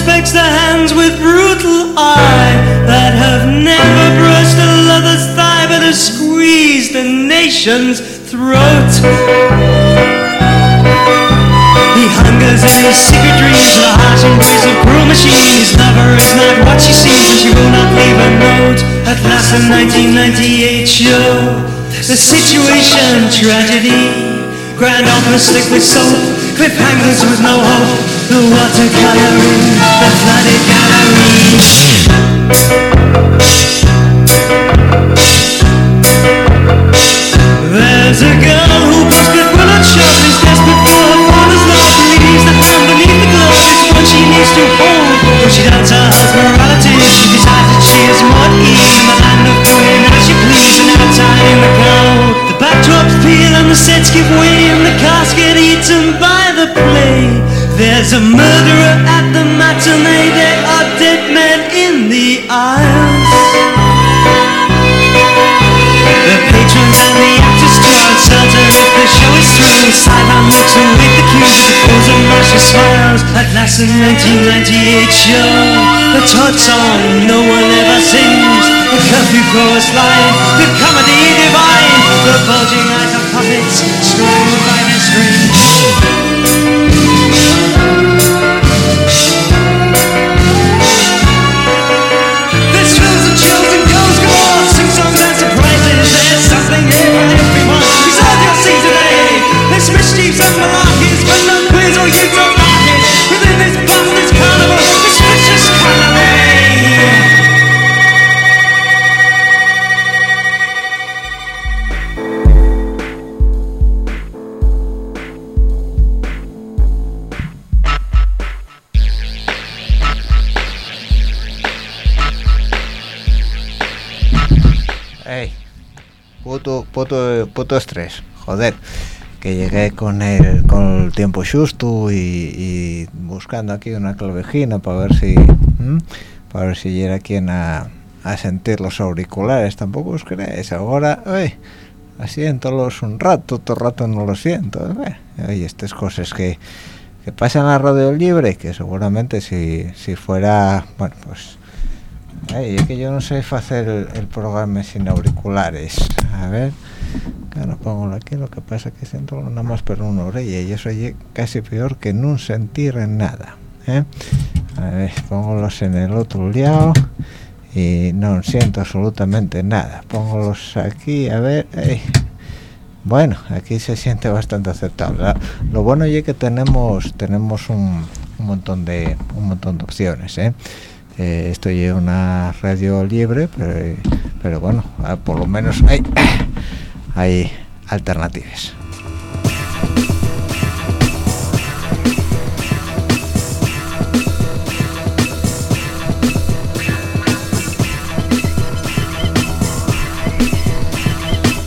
inspects the hands with brutal eye that have never brushed a lover's thigh, but have squeezed a nation's throat. He hungers in his secret dreams The harsh embrace of cruel machine His lover is not what she seems And she will not leave a note. At last the 1998 show The situation tragedy. Grand opera slick with soap Cliffhangers with no hope. The watercoloring The flooded gallery. There's a girl who puts will at shop Is desperate for her father's love Believes the hand beneath the glove Is what she needs to hold But she doubts her morality. She decides that she is more at ease In the land of doing as she please And outside in the cold The backdrops peel and the sets give way And the cast get eaten by the There's a murderer at the matinee There are dead men in the aisles the patrons and the actors too uncertain if the show is through. Sideline looks and with the cues and Marcia smiles. At last the 1998 show, the Todd song no one ever sings. The curfew chorus line, the comedy divine. The bulging eyes of puppets strung by their strings. There's something here for everyone. Reserve your seat today eh? There's mischiefs and malarkeys But or you puto, puto, estrés, joder. Que llegué con el, con el tiempo justo y, buscando aquí una clavejina para ver si para ver si llega quien a, a sentir los auriculares. Tampoco os creéis. Ahora, ey, asiéntolos un rato, el rato no lo siento. Hay estas cosas que, que pasan a radio libre, que seguramente si, si fuera, bueno, pues es que yo no sé hacer el, el programa sin auriculares. A ver, claro, pongo aquí, lo que pasa que siento nada más por una orella y eso es casi peor que no sentir en nada. ¿eh? A ver, en el otro lado y no siento absolutamente nada. Póngolos aquí, a ver. Bueno, aquí se siente bastante aceptable. Lo bueno es que tenemos tenemos un, un montón de un montón de opciones, ¿eh? Eh, esto es una radio libre, pero, pero bueno, ah, por lo menos hay, hay alternativas.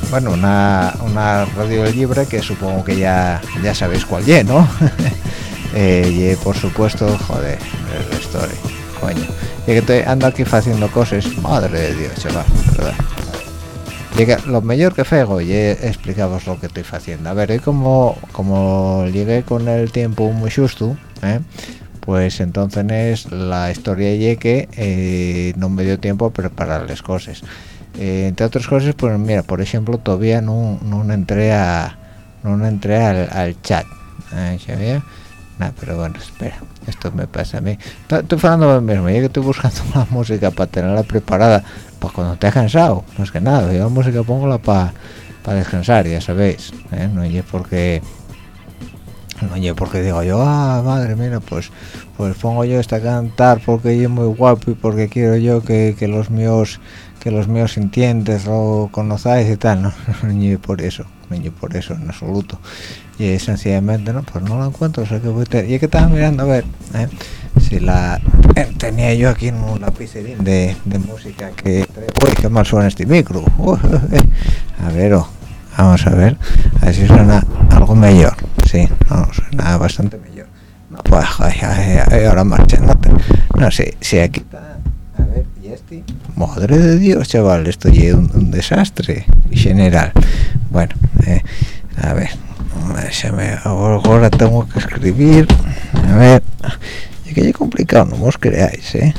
Bueno, una, una radio libre que supongo que ya, ya sabéis cuál es, ¿no? Eh, y por supuesto, joder, el story, coño. y que estoy ando aquí haciendo cosas madre de dios chaval Lo mejor que fego y explicaros lo que estoy haciendo. A ver y como como llegué con el tiempo muy justo ¿eh? pues entonces la historia y que eh, no me dio tiempo a preparar las cosas. Eh, entre otras cosas pues mira por ejemplo todavía no, no entré a no entré al, chat ¿eh? pero bueno espera esto me pasa a mí. Estoy hablando mismo ya que estoy buscando una música para tenerla preparada pues cuando te has cansado no es que nada yo la música pongo la para descansar ya sabéis ¿eh? no es porque no es porque digo yo ah madre mía pues pues pongo yo esta cantar porque yo muy guapo y porque quiero yo que, que los míos que los míos sintientes lo conozcáis y tal no no es por eso no por eso en absoluto y sencillamente no pues no lo encuentro o que voy a y es que estaba mirando a ver ¿eh? si la eh, tenía yo aquí un lapicerín de, de música que qué mal suena este micro. A ver oh, vamos a ver a ver si suena algo mejor sí no suena bastante mejor no pues ahora marcha no, sé si aquí está a ver y este madre de dios chaval esto es un, un desastre general. Bueno eh, a ver ahora tengo que escribir. A ver. Es que es complicado no os creáis eh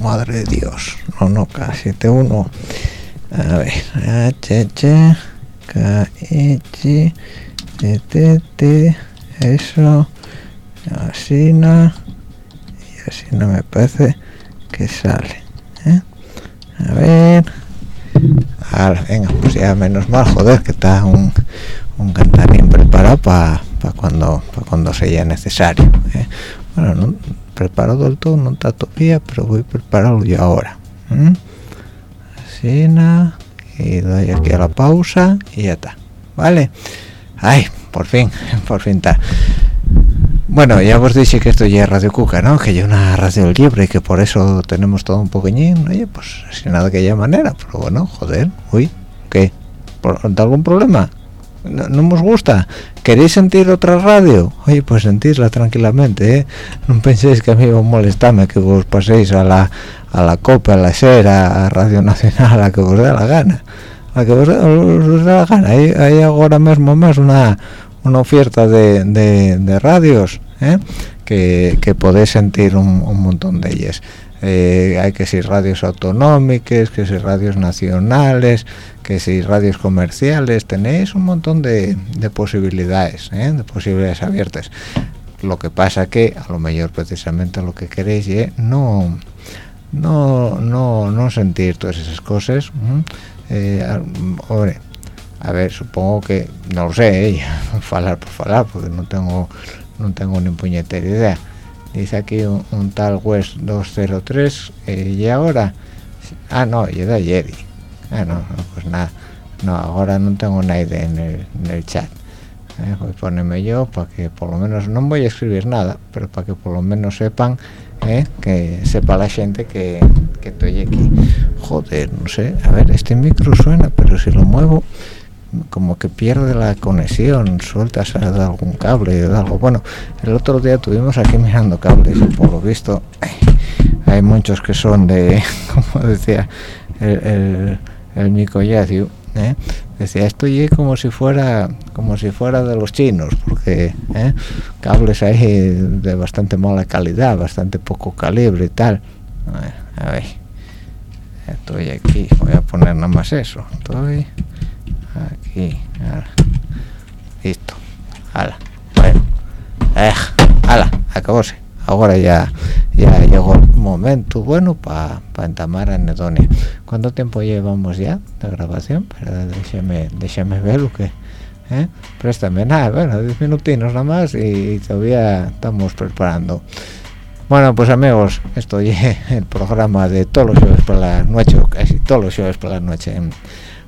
madre de dios. No no k71 a ver. H h k h t t eso. Así no. Y así no me parece que sale ¿eh? a ver. Ahora, venga pues ya menos mal joder que está un un cantarín preparado para cuando pa cuando sea necesario ¿eh? bueno no preparado del todo no está todavía pero voy a prepararlo yo ahora nada y doy aquí a la pausa y ya está vale ay por fin por fin está bueno, ya os dije que esto ya es Radio Cuca, ¿no? Que ya una radio libre y que por eso tenemos todo un poquillín. Oye, pues sin nada que haya manera. Pero bueno, joder, uy, ¿qué? ¿Por, ¿Algún problema? No, no os gusta. Queréis sentir otra radio oye pues sentirla tranquilamente ¿eh? no penséis que a mí os molestarme que vos paséis a la a la copa a la sera a radio nacional a que os dé la gana. A que os, os dé la gana. Hay, hay, ahora mismo más una una oferta de, radios ¿eh? que, podéis sentir un montón de ellas eh, hay que ser radios autonómicas, que ser radios nacionales, que si radios comerciales, tenéis un montón de, de posibilidades, ¿eh? de posibilidades abiertas. Lo que pasa que a lo mejor precisamente lo que queréis no, no, no, no sentir todas esas cosas. Eh, hombre, a ver, supongo que, no lo sé, falar por falar, porque no tengo, no tengo ni puñetera idea dice aquí un, tal West 203 eh, y ahora ah no y de ayer ah no, pues nada. No ahora no tengo nadie en el, en el chat. Eh, voy a ponerme yo para que por lo menos no voy a escribir nada pero para que por lo menos sepan eh, que sepa la gente que estoy aquí. Joder no sé a ver este micro suena pero si lo muevo como que pierde la conexión, sueltas algún cable de algo. Bueno, el otro día tuvimos aquí mirando cables por lo visto hay muchos que son de, como decía el, el, el ¿eh? decía esto y como si fuera como si fuera de los chinos porque ¿eh? cables ahí de bastante mala calidad bastante poco calibre y tal a ver estoy aquí voy a poner nada más eso estoy aquí listo. Ala. Bueno ala acabóse ahora ya ya llegó el momento bueno para pa entamar anedonia cuánto tiempo llevamos ya de grabación pero déjame déjame ver lo que ¿eh? préstame nada. Bueno 10 minutinos nada más y, todavía estamos preparando. Bueno pues amigos esto es el programa de todos los jueves por la noche casi todos los jueves por la noche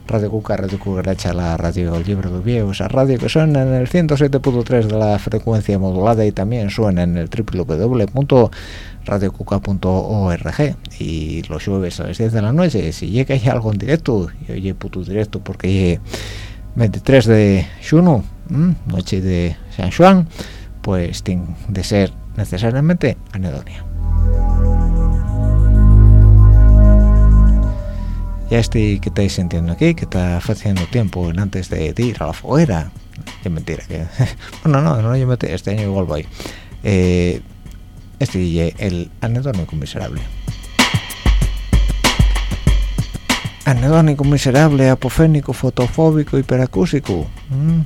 Radio Cuca, Radio Cucaracha, la radio Libre de Viejo, esa radio que suena en el 107.3 de la frecuencia modulada y también suena en el www.radiocuca.org y los jueves a las 10 de la noche, si llega ya algo en directo, y oye puto directo porque 23 de junio, noche de San Juan, pues tiene de ser necesariamente anedonia. Ya estoy que estáis sintiendo aquí que está haciendo tiempo antes de, ir a la foguera. Es mentira bueno no no yo metí este año igual voy eh, este el anedónico miserable. Anedónico miserable apofénico fotofóbico hiperacúsico. Mm,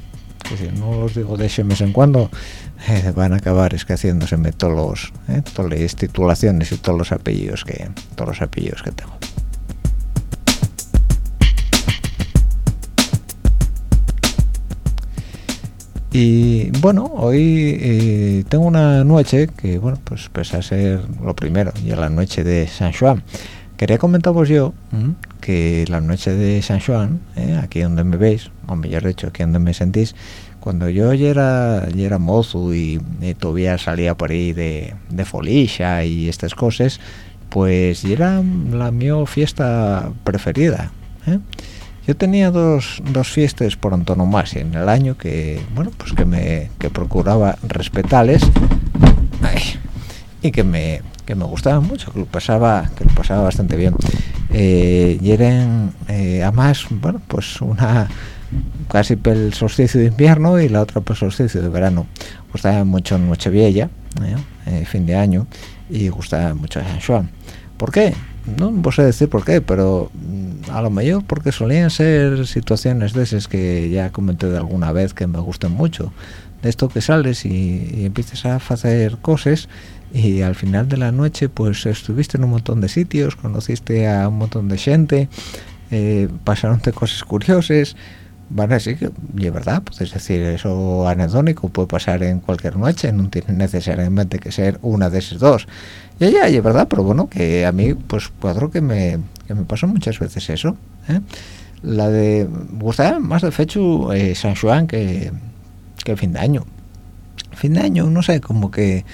que no los digo de ese mes en cuando eh, van a acabar escaciéndose todos los eh, todas las titulaciones y todos los apellidos que todos los apellidos que tengo y bueno hoy eh, tengo una noche que bueno pues pese a ser lo primero y la noche de San Juan quería comentaros yo que la noche de San Juan aquí donde me veis o mejor dicho aquí donde me sentís cuando yo ya era, ya era mozo y, todavía salía por ahí de, de folisha y estas cosas, pues era la mi fiesta preferida. ¿eh? Yo tenía dos, dos fiestas por antonomasia en el año que, bueno, pues que me que procuraba respetarles y que me, que me gustaban mucho, que lo pasaba, que lo pasaba bastante bien. Eh, y eran, eh, además, bueno, pues una casi el solsticio de invierno y la otra el solsticio de verano gustaba mucho Nochevieja ¿eh? eh, fin de año y gustaba mucho San Juan ¿por qué? No sé decir por qué pero mm, a lo mejor porque solían ser situaciones de esas que ya comenté de alguna vez que me gustan mucho de esto que sales y, y empiezas a hacer cosas y al final de la noche pues estuviste en un montón de sitios conociste a un montón de gente eh, pasaronte cosas curiosas Vale, sí que es verdad, pues decir, eso anedónico puede pasar en cualquier noche, no tiene necesariamente que ser una de esas dos. Y ya, es verdad, pero bueno, que a mí, pues cuadro que me, que me pasó muchas veces eso. ¿eh? La de, gustaba más de fecho eh, San Juan que, que fin de año. Fin de año, no sé, como que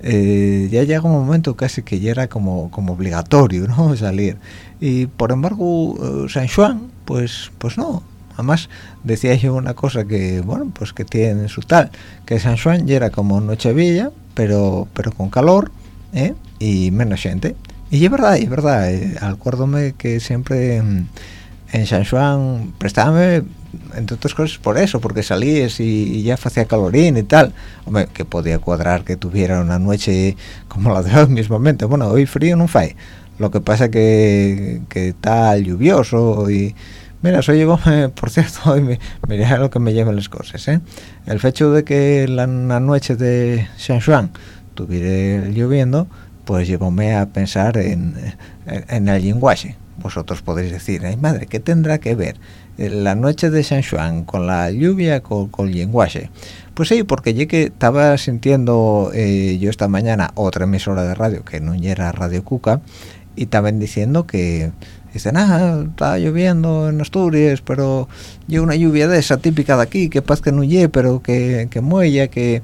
eh, ya llega un momento casi que ya era como, como obligatorio, ¿no? Salir. Y por embargo, San Juan, pues, pues no, además decía yo una cosa que bueno pues que tiene su tal que San Juan ya era como Nochevilla pero pero con calor ¿eh? Y menos gente. Y es verdad es verdad eh, acuérdome que siempre en, San Juan prestábame entre otras cosas por eso porque salíes y, ya hacía calorín y tal. Hombre que podía cuadrar que tuviera una noche como la de hoy mismamente. Bueno hoy frío no fue lo que pasa que que está lluvioso y Mira, eso llegó, por cierto, y mira lo que me llevan las cosas, ¿eh? El hecho de que la, noche de San Juan estuviera lloviendo, pues llevóme a pensar en, en, el lenguaje. Vosotros podéis decir, ay madre, ¿qué tendrá que ver la noche de San Juan con la lluvia, con, con el lenguaje? Pues sí, porque yo que estaba sintiendo eh, yo esta mañana otra emisora de radio, que no era Radio Cuca, y estaban diciendo que dicen, ah, está lloviendo en Asturias, pero yo una lluvia de esa típica de aquí, que paz que no lle, pero que, que muella, que...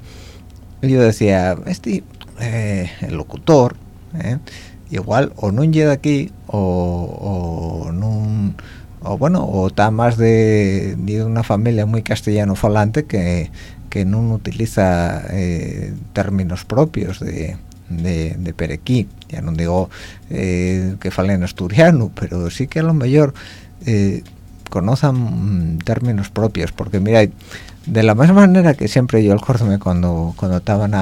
yo decía, este, eh, el locutor, eh, igual, o no lle de aquí, o, o. O bueno, o está más de, de una familia muy castellano falante que, que no utiliza eh, términos propios de, de, Perequí ya no digo que falen asturiano pero sí que a lo mejor eh, conozcan términos propios porque mira de la misma manera que siempre yo acuérdame cuando cuando estaba en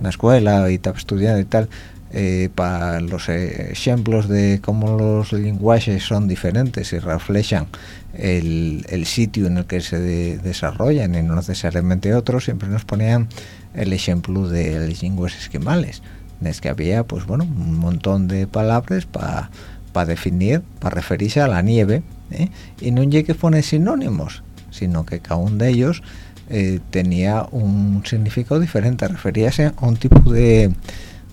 la, escuela y estaba estudiando y tal eh, para los ejemplos de cómo los lenguajes son diferentes y reflejan el, el, sitio en el que se desarrollan y no necesariamente otros, siempre nos ponían el ejemplo de las lenguas esquimales es que había pues bueno un montón de palabras para para definir para referirse a la nieve ¿eh? y no llegue que poner sinónimos sino que cada uno de ellos eh, tenía un significado diferente referíase a un tipo de,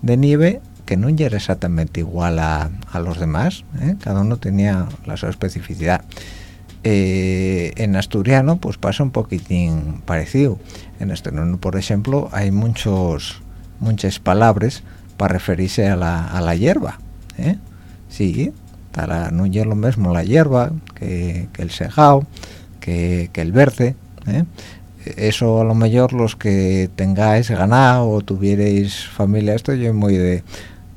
de nieve que no era exactamente igual a, a los demás ¿eh? cada uno tenía la su especificidad en asturiano pues pasa un poquitín parecido en asturiano por ejemplo hay muchos muchas palabras para referirse a la, a la hierba ¿eh? sí para no es lo mismo la hierba que, el segao que, el verde ¿eh? Eso a lo mejor los que tengáis ganado o tuvierais familia esto yo muy de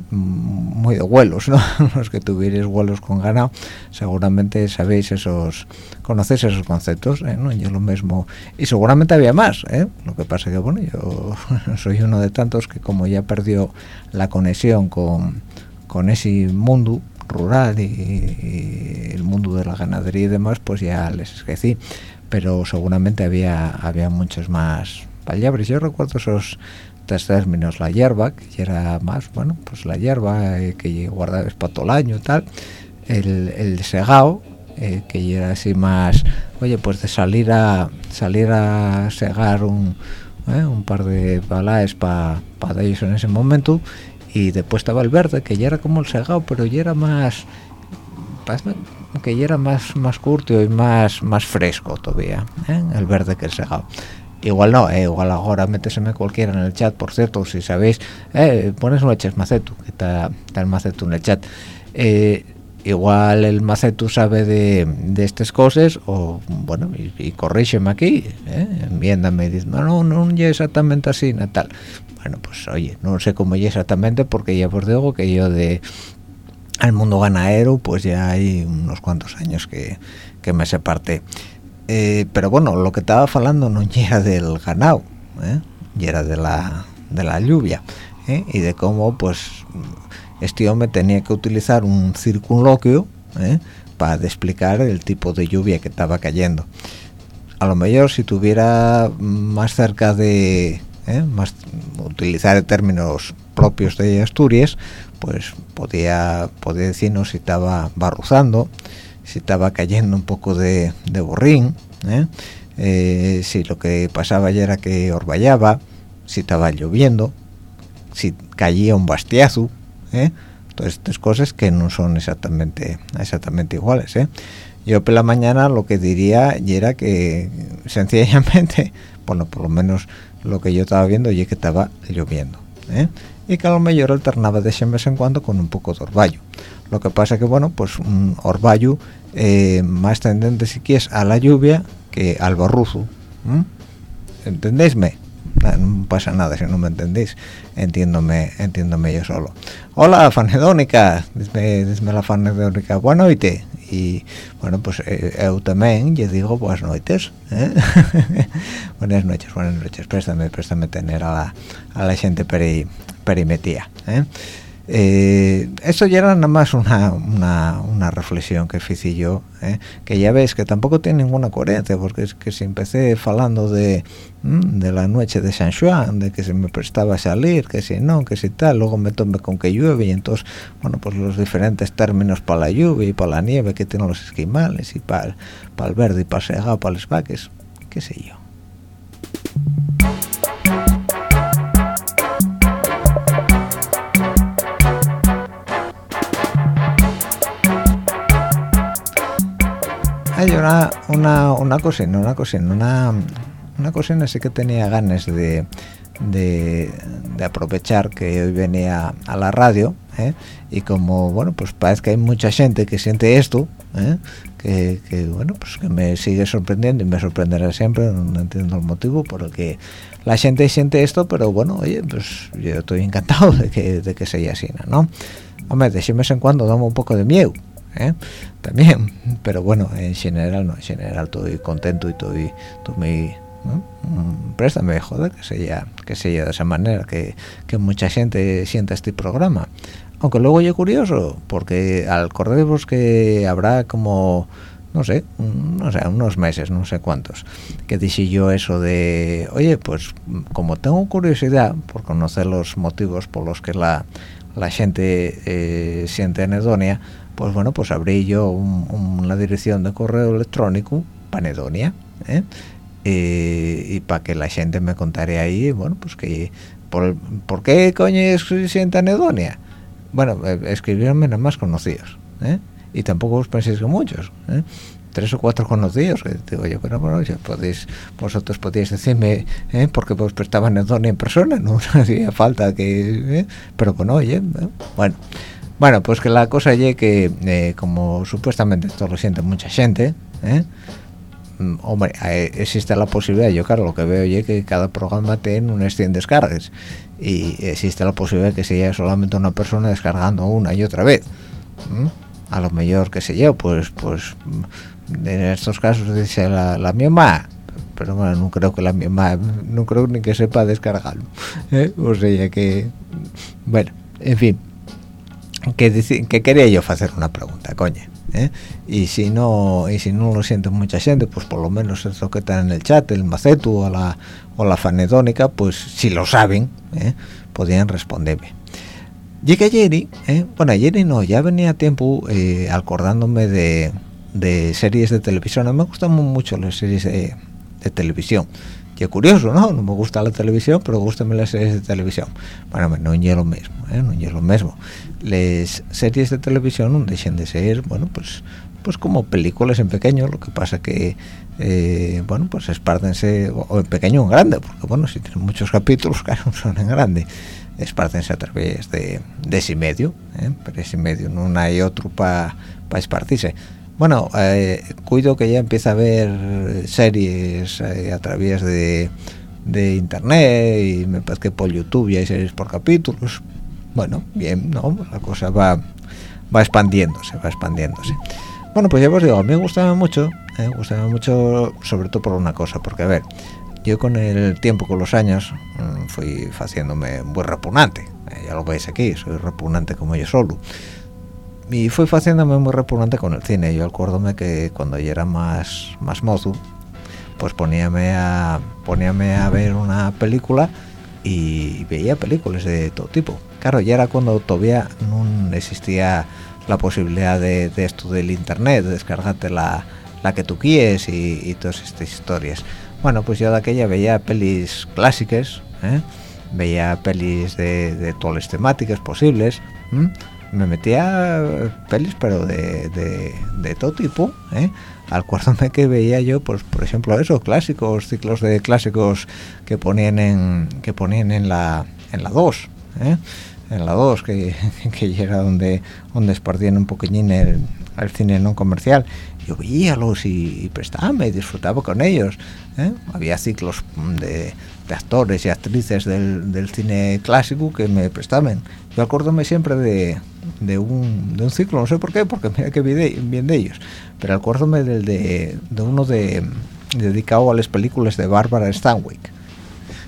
muy de vuelos, ¿no? los que tuvierais vuelos con ganado, seguramente sabéis esos, conocéis esos conceptos, ¿eh? ¿no? Yo lo mismo, y seguramente había más, ¿eh? Lo que pasa que, bueno, yo soy uno de tantos que como ya perdió la conexión con, con ese mundo rural y, el mundo de la ganadería y demás, pues ya les esquecí, pero seguramente había, había muchos más palabras. Yo recuerdo esos tres términos la hierba que era más bueno pues la hierba eh, que guardabas para todo el año tal el, el segao eh, que era así más oye pues de salir a salir a segar un eh, un par de balaes para pa ellos en ese momento y después estaba el verde que ya era como el segao pero ya era más que ya era más más curto y más más fresco todavía el verde que el segao igual no, eh, igual ahora méteseme cualquiera en el chat, por cierto, si sabéis, eh, pones un eches macetu, que está, el macetu en el chat. Eh, igual el macetu sabe de, estas cosas, o bueno, y, y corrígeme aquí, eh, enmiéndame y dice, no, no, es exactamente así, Natal. Bueno, pues oye, no sé cómo es exactamente, porque ya os digo que yo de al mundo ganadero, pues ya hay unos cuantos años que, me separé. Eh, pero bueno lo que estaba hablando no era del ganado ¿eh? era de la de la lluvia ¿eh? y de cómo pues este hombre tenía que utilizar un circunloquio ¿eh? para explicar el tipo de lluvia que estaba cayendo a lo mejor si tuviera más cerca de más utilizar términos propios de Asturias pues podía podía decirnos si estaba barruzando si estaba cayendo un poco de, borrín, ¿eh? Eh, si lo que pasaba ya era que orballaba, si estaba lloviendo, si caía un bastiazo, ¿eh? todas estas cosas que no son exactamente exactamente iguales. Yo por la mañana lo que diría era que sencillamente, bueno, por lo menos lo que yo estaba viendo y que estaba lloviendo. Y que a lo mejor alternaba de vez en cuando con un poco de orvallo. Lo que pasa que, bueno, pues un orvallo eh, más tendente si quieres a la lluvia que al barruzo. ¿Entendéisme? No, pasa nada si no me entendéis. Entiéndome, entiéndome yo solo. Hola, fanedónica. Dime, la fanedónica. Buenas noches. Y bueno, pues eh, yo también, yo digo buenas noches. buenas noches, buenas noches. Préstame, préstame tener a la, a la gente peri, perimetía. ¿eh? Eh, eso ya era nada más una, una, reflexión que hice yo, eh, que ya ves que tampoco tiene ninguna coherencia, porque es que si empecé hablando de, de la noche de San Juan, de que se me prestaba salir, que si no, que si tal, luego me tomé con que llueve y entonces, bueno, pues los diferentes términos para la lluvia y para la nieve que tienen los esquimales y para, para el verde y para el segado, para los vaques, qué sé yo. Una, una, una cocina, una cocina, una, una cocina sí que tenía ganas de, de, aprovechar que hoy venía a la radio ¿eh? y como bueno pues parece que hay mucha gente que siente esto ¿eh? que, bueno pues que me sigue sorprendiendo y me sorprenderá siempre no entiendo el motivo por el que la gente siente esto pero bueno oye pues yo estoy encantado de que, de que sea así ¿no? hombre de vez en cuando damos un poco de miedo ¿eh? También pero bueno en general no en general estoy contento y estoy, estoy mm, préstame joder que sea que sea de esa manera que, que mucha gente sienta este programa. Aunque luego yo curioso porque al correros que habrá como no sé, no sé, unos meses, no sé cuántos, que dije yo eso de, oye, pues como tengo curiosidad por conocer los motivos por los que la, la gente eh, siente anedonia, pues bueno, pues abrí yo una dirección de correo electrónico, Panedonia, ¿eh? y para que la gente me contara ahí, bueno, pues que, ¿por, qué coño siente anedonia? Bueno, eh, escribieronme nada más conocidos, ¿eh? y tampoco os penséis que muchos, tres o cuatro conocidos que digo yo pero bueno podéis vosotros podéis decirme ¿eh? porque vos prestaban anedonia en persona no hacía falta que pero bueno oye bueno bueno, pues que la cosa es que, eh, como supuestamente esto lo siente mucha gente, ¿eh? mm, hombre existe la posibilidad yo claro lo que veo es que cada programa tiene unas 100 descargas y existe la posibilidad que sea solamente una persona descargando una y otra vez a lo mejor que sé yo pues pues mm, en estos casos dice la, la misma pero bueno no creo que la misma no creo ni que sepa descargarlo ¿eh? o sea que bueno en fin que, que quería yo hacer una pregunta coña ¿eh? y si no y si no lo siente mucha gente pues por lo menos eso que está en el chat el macetu o la o la fanedónica pues si lo saben ¿eh? podrían responderme Llegué ayer, ¿eh? bueno ayer no, ya venía tiempo eh, acordándome de, de, series de televisión, me gustan mucho las series de, televisión. Y curioso, ¿no? No me gusta la televisión, pero gustan las series de televisión. Bueno, no es lo mismo, ¿eh? no es lo mismo. Las series de televisión dejan de ser, bueno, pues pues como películas en pequeño, lo que pasa que, eh, bueno, pues espárdense, o en pequeño o en grande, porque bueno, si tienen muchos capítulos, claro, son en grande esparcense a través de, de ese medio, ¿eh? pero ese medio no hay otro para pa espartirse. Bueno, eh, cuido que ya empieza a ver series eh, a través de, de internet y me parece que por YouTube ya hay series por capítulos. Bueno, bien, ¿no? La cosa va, va expandiéndose, va expandiéndose. Bueno, pues ya os digo, a mí me gustaba mucho, me gustaba mucho sobre todo por una cosa, porque a ver, yo con el tiempo, con los años, mm, fui haciéndome muy repugnante. Eh, ya lo veis aquí, soy repugnante como yo solo. Y fui haciéndome muy repugnante con el cine. Yo acuérdome que cuando yo era más, más mozo, pues poníame a, poníame a ver una película y veía películas de todo tipo. Claro, ya era cuando todavía no existía la posibilidad de, esto del internet, de descargarte la, la que tú quieres y, y todas estas historias bueno pues yo de aquella veía pelis clásicas ¿eh? veía pelis de, todas las temáticas posibles me metía pelis pero de, de, todo tipo ¿eh? al me que veía yo pues por ejemplo esos clásicos ciclos de clásicos que ponían en que ponían en la en la 2 ¿eh? en la 2 que, que era donde donde esparcían un poquillín el, el cine no comercial yo veíalos y, y prestaba y disfrutaba con ellos ¿eh? había ciclos de, actores y actrices del, cine clásico que me prestaban yo acuérdome siempre de, de, un, de un ciclo no sé por qué porque mira que bien de ellos pero acuérdome del de, de uno de dedicado a las películas de Bárbara Stanwyck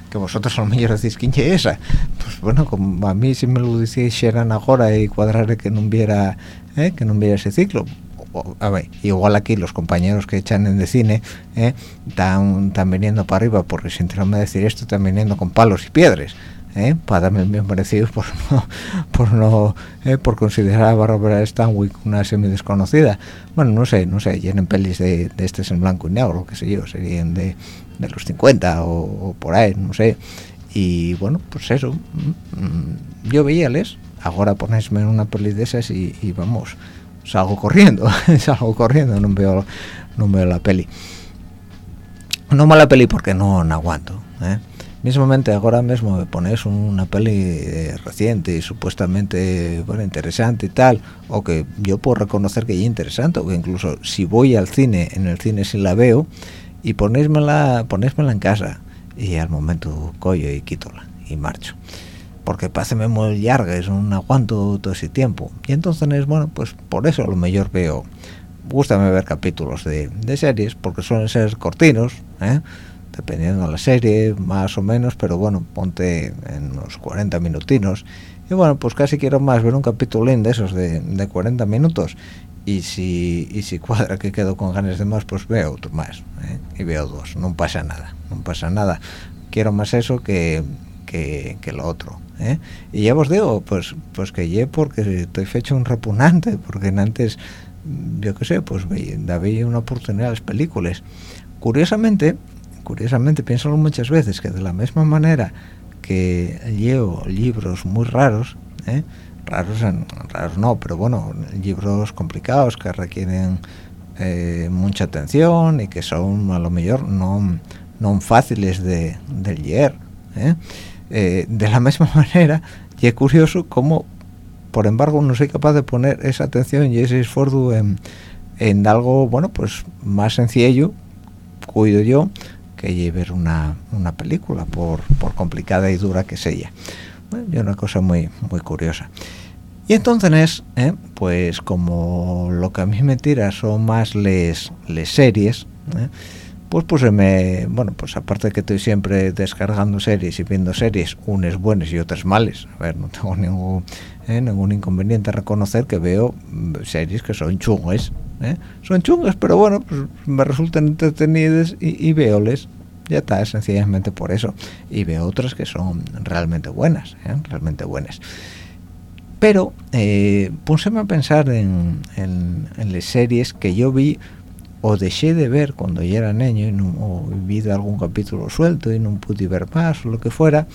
que vosotros a lo mejor decís quién es esa pues bueno como a mí si me lo decís eran ahora y cuadrar que no hubiera ¿eh? que no hubiera ese ciclo a igual aquí los compañeros que echan en de cine ¿eh? están, viniendo para arriba porque sin me decir esto están viniendo con palos y piedras ¿eh? para darme bien parecido por no por no ¿eh? por considerar a Barbara Stanwyck una semi desconocida bueno no sé no sé llenen pelis de, de este en blanco y negro qué sé yo serían de, los 50 o, por ahí no sé y bueno pues eso mm, mm, yo veíales ahora ponéisme una peli de esas y vamos salgo corriendo salgo corriendo no veo no veo la peli no mala peli porque no, no aguanto ¿eh? mismamente ahora mismo me pones una peli eh, reciente y supuestamente bueno interesante y tal o que yo puedo reconocer que es interesante o que incluso si voy al cine en el cine si la veo y ponésmela ponésmela en casa y al momento coyo y quitola y marcho porque páseme muy largas, no aguanto todo ese tiempo. Y entonces, bueno, pues por eso a lo mejor veo, gustame ver capítulos de, series, porque suelen ser cortinos, ¿eh? dependiendo de la serie, más o menos, pero bueno, ponte en unos 40 minutinos. Y bueno, pues casi quiero más ver un capítulo de esos de, de 40 minutos. Y si, y si cuadra que quedo con ganas de más, pues veo otro más. ¿eh? Y veo dos, no pasa nada, no pasa nada. Quiero más eso que, que, que lo otro. ¿Eh? y ya os digo pues pues que ye porque estoy fecho un repugnante porque antes yo qué sé pues veía una oportunidad a las películas curiosamente curiosamente pienso muchas veces que de la misma manera que leo libros muy raros ¿eh? raros raros no pero bueno libros complicados que requieren eh, mucha atención y que son a lo mejor no no fáciles de, de leer ¿eh? Eh, de la misma manera y es curioso cómo por embargo no soy capaz de poner esa atención y ese esfuerzo en, algo bueno pues más sencillo cuido yo que ver una, una película por, por, complicada y dura que sea bueno, una cosa muy muy curiosa y entonces ¿eh? pues como lo que a mí me tira son más les, les series ¿eh? Pues pues me bueno pues aparte que estoy siempre descargando series y viendo series unas buenas y otras malas a ver no tengo ningún ¿eh? ningún inconveniente a reconocer que veo mm, series que son chungas ¿eh? son chungas pero bueno pues me resultan entretenidas y, y veoles ya está sencillamente por eso y veo otras que son realmente buenas ¿eh? realmente buenas pero eh, a pensar en, en, las series que yo vi o dejé de ver cuando ya era niño y no, o vi algún capítulo suelto y no pude ver más o lo que fuera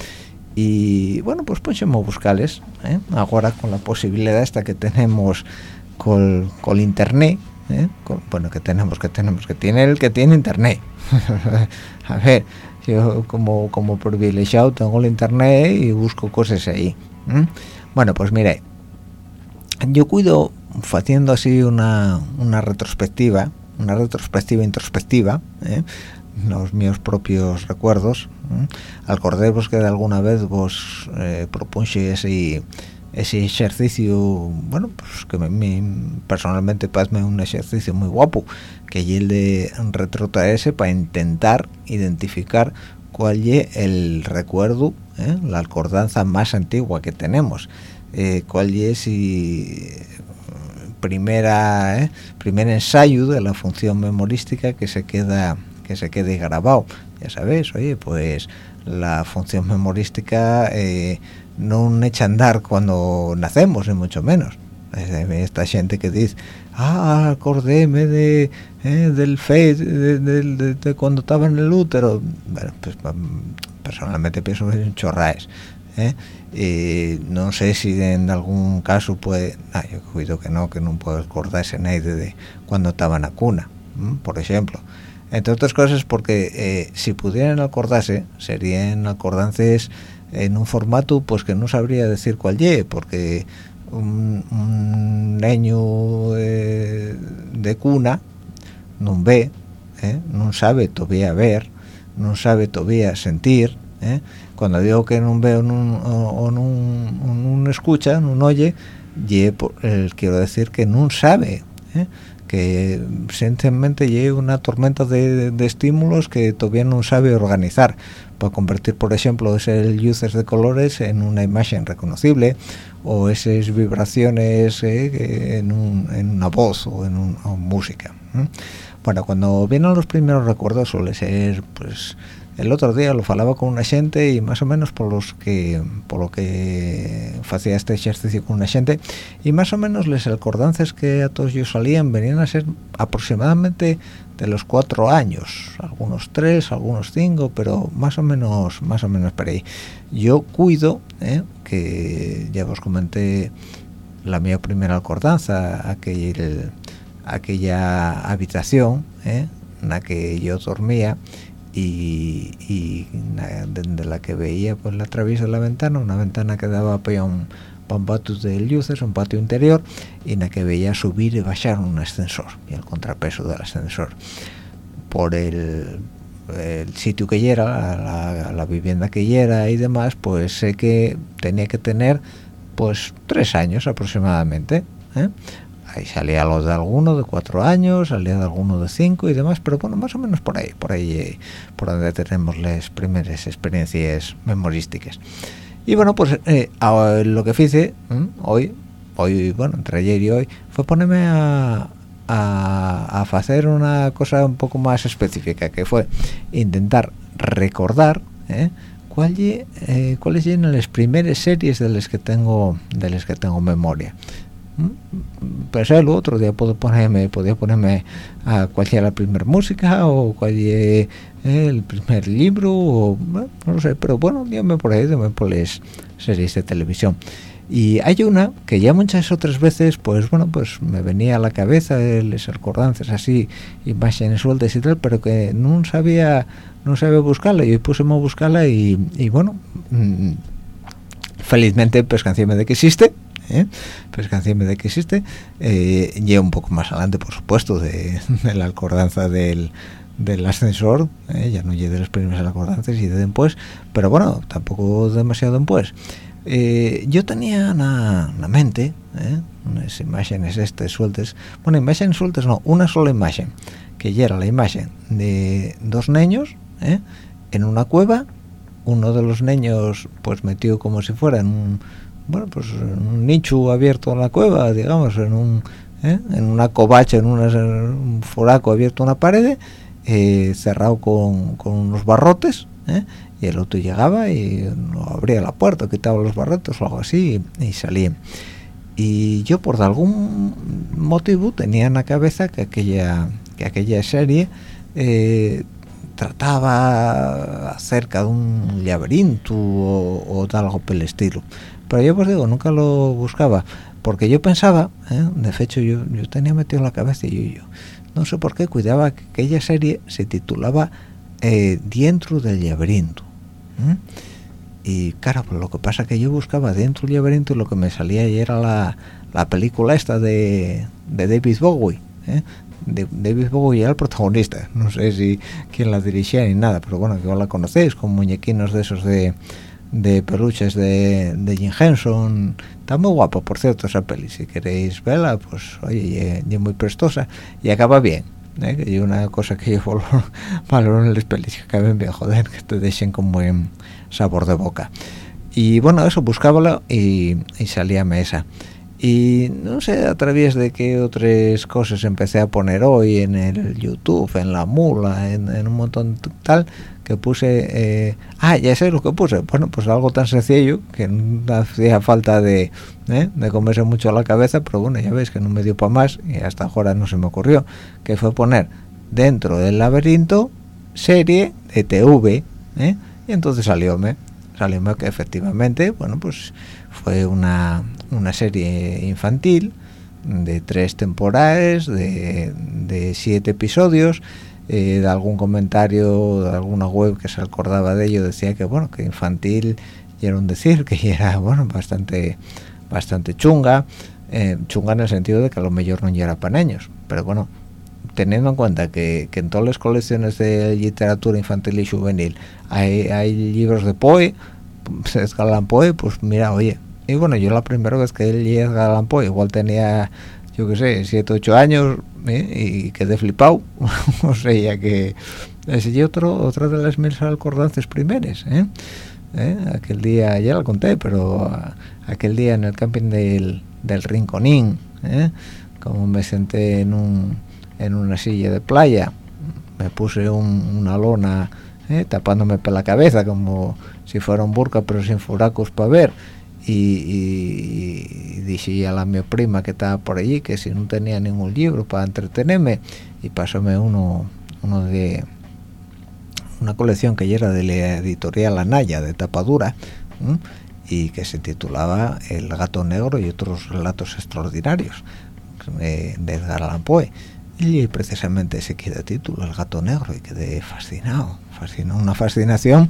y bueno pues ponemos a buscarles ¿eh? ahora con la posibilidad esta que tenemos con, con internet ¿eh? bueno que tenemos que tenemos que tiene el que tiene internet a ver yo como como privilegiado tengo el internet y busco cosas ahí bueno pues mire yo cuido haciendo así una, una retrospectiva una retrospectiva introspectiva ¿eh? los míos propios recuerdos acordaros que de alguna vez vos eh, propunche ese ese ejercicio bueno pues que me, personalmente pasme un ejercicio muy guapo que es el de retrotraerse para intentar identificar cuál es el recuerdo ¿eh? la acordanza más antigua que tenemos eh, cuál es y primera ¿eh? primer ensayo de la función memorística que se queda que se quede grabado ya sabéis oye pues la función memorística eh, no echa andar cuando nacemos ni mucho menos esta gente que dice ah acordéme de eh, del fe de, cuando estaba en el útero bueno pues personalmente pienso que son chorraes ¿eh? Y no sé si en algún caso puede ah, yo cuido que no que no puedo acordarse nadie de cuando estaba en la cuna por ejemplo entre otras cosas porque eh, si pudieran acordarse serían acordances en un formato pues que no sabría decir cuál ye porque un, niño de, cuna no ve ¿eh? no sabe todavía ver no sabe todavía sentir ¿eh? Cuando digo que no veo o no escucha no oye ye, quiero decir que no sabe que sencillamente lleva una tormenta de, estímulos que todavía no sabe organizar. Para convertir por ejemplo esas luces de colores en una imagen reconocible o esas vibraciones eh, en, una voz o en, una música bueno cuando vienen los primeros recuerdos suele ser pues el otro día lo falaba con una gente y más o menos por los que por lo que hacía este ejercicio con una gente y más o menos les acordances que a todos ellos salían venían a ser aproximadamente de los cuatro años algunos tres algunos cinco pero más o menos más o menos por ahí yo cuido ¿eh? que ya os comenté la mía primera acordanza aquella aquella habitación ¿eh? en la que yo dormía y, y desde la que veía pues la travieso de la ventana una ventana que daba para un, un patio de luces un patio interior y en la que veía subir y bajar un ascensor y el contrapeso del ascensor por el, sitio que era la, la, vivienda que era y demás pues sé que tenía que tener pues tres años aproximadamente ¿eh? Ahí salía los de alguno de cuatro años, salía de alguno de cinco y demás, pero bueno, más o menos por ahí, por ahí, eh, por donde tenemos las primeras experiencias memorísticas. Y bueno, pues eh, lo que hice hoy, hoy, bueno, entre ayer y hoy, fue ponerme a, a, hacer una cosa un poco más específica, que fue intentar recordar ¿eh? cuáles son las primeras series de las que tengo de las que tengo memoria pensé el otro día puedo ponerme podía ponerme a cualquier la primera música o cualquier eh, el primer libro o no lo sé pero bueno dígame por ahí dígame por las series de televisión. Y hay una que ya muchas otras veces pues bueno pues me venía a la cabeza les acordanzas así imágenes sueltas y tal pero que no sabía no sabía buscarla. Y puse a buscarla y, bueno mmm, felizmente pescancíme de que existe ¿eh? pescancíme de que existe eh, un poco más adelante por supuesto de, la acordanza del, del ascensor ¿eh? ya no llegué de los primeros acordantes y de después pero bueno tampoco demasiado después eh, yo tenía en la mente ¿eh? unas imágenes estas sueltas bueno imágenes sueltas no una sola imagen que ya era la imagen de dos niños ¿eh? en una cueva uno de los niños pues metido como si fuera en un bueno pues un nicho abierto en la cueva digamos en un ¿eh? en una covacha en, un foraco abierto en una pared eh, cerrado con, con, unos barrotes y el otro llegaba y abría la puerta quitaba los barrotes o algo así y, y salía. Y yo por algún motivo tenía en la cabeza que aquella que aquella serie eh, trataba acerca de un laberinto o, de algo por el estilo pero yo pues digo nunca lo buscaba porque yo pensaba ¿eh? de hecho yo, yo tenía metido en la cabeza y yo, no sé por qué cuidaba que aquella serie se titulaba eh, dentro del laberinto y claro pues lo que pasa que yo buscaba dentro del laberinto y lo que me salía y era la, la película esta de, de David Bowie ¿eh? David Bowie era el protagonista no sé si quién la dirigía ni nada pero bueno que la conocéis con muñequinos de esos de, de peluches de, de Jim Henson. Está muy guapo por cierto esa peli. Si queréis verla pues oye y, muy prestosa. Y acaba bien ¿eh? que una cosa que yo valoro en las pelis que acaben bien joder que te dejen con buen sabor de boca. Y bueno eso buscábalo y, y salía mesa. Y no sé a través de qué otras cosas empecé a poner hoy en el YouTube, en la mula, en, un montón tal, que puse, eh, ah, ya sé lo que puse, bueno, pues algo tan sencillo que no hacía falta de, ¿eh? de comerse mucho la cabeza, pero bueno, ya veis que no me dio para más y hasta ahora no se me ocurrió, que fue poner dentro del laberinto serie de TV, ¿eh? y entonces salióme, salióme que efectivamente, bueno, pues fue una, una serie infantil de tres temporadas, de, de siete episodios, eh, de algún comentario de alguna web que se acordaba de ello decía que bueno que infantil y era un decir que era bueno bastante bastante chunga eh, chunga en el sentido de que a lo mejor no era para niños. Pero bueno teniendo en cuenta que, que, en todas las colecciones de literatura infantil y juvenil hay, hay libros de Poe se escalan Poe pues mira oye y bueno yo la primera vez que llega a Poe igual tenía yo qué sé 7 8 años ¿eh? y quedé flipado o sea que ese y otro otra de las mil acordances primeras ¿eh? ¿Eh? aquel día ya lo conté pero aquel día en el camping del, del Rinconín como me senté en un en una silla de playa me puse una lona tapándome por la cabeza como si fuera un burka pero sin furacos para ver y, dije a la mi prima que estaba por allí que si no tenía ningún libro para entretenerme y pasóme uno uno de una colección que ya era de la editorial Anaya de tapadura y que se titulaba El gato negro y otros relatos extraordinarios de, Edgar Allan y precisamente ese queda título El gato negro y quedé fascinado fascinó una fascinación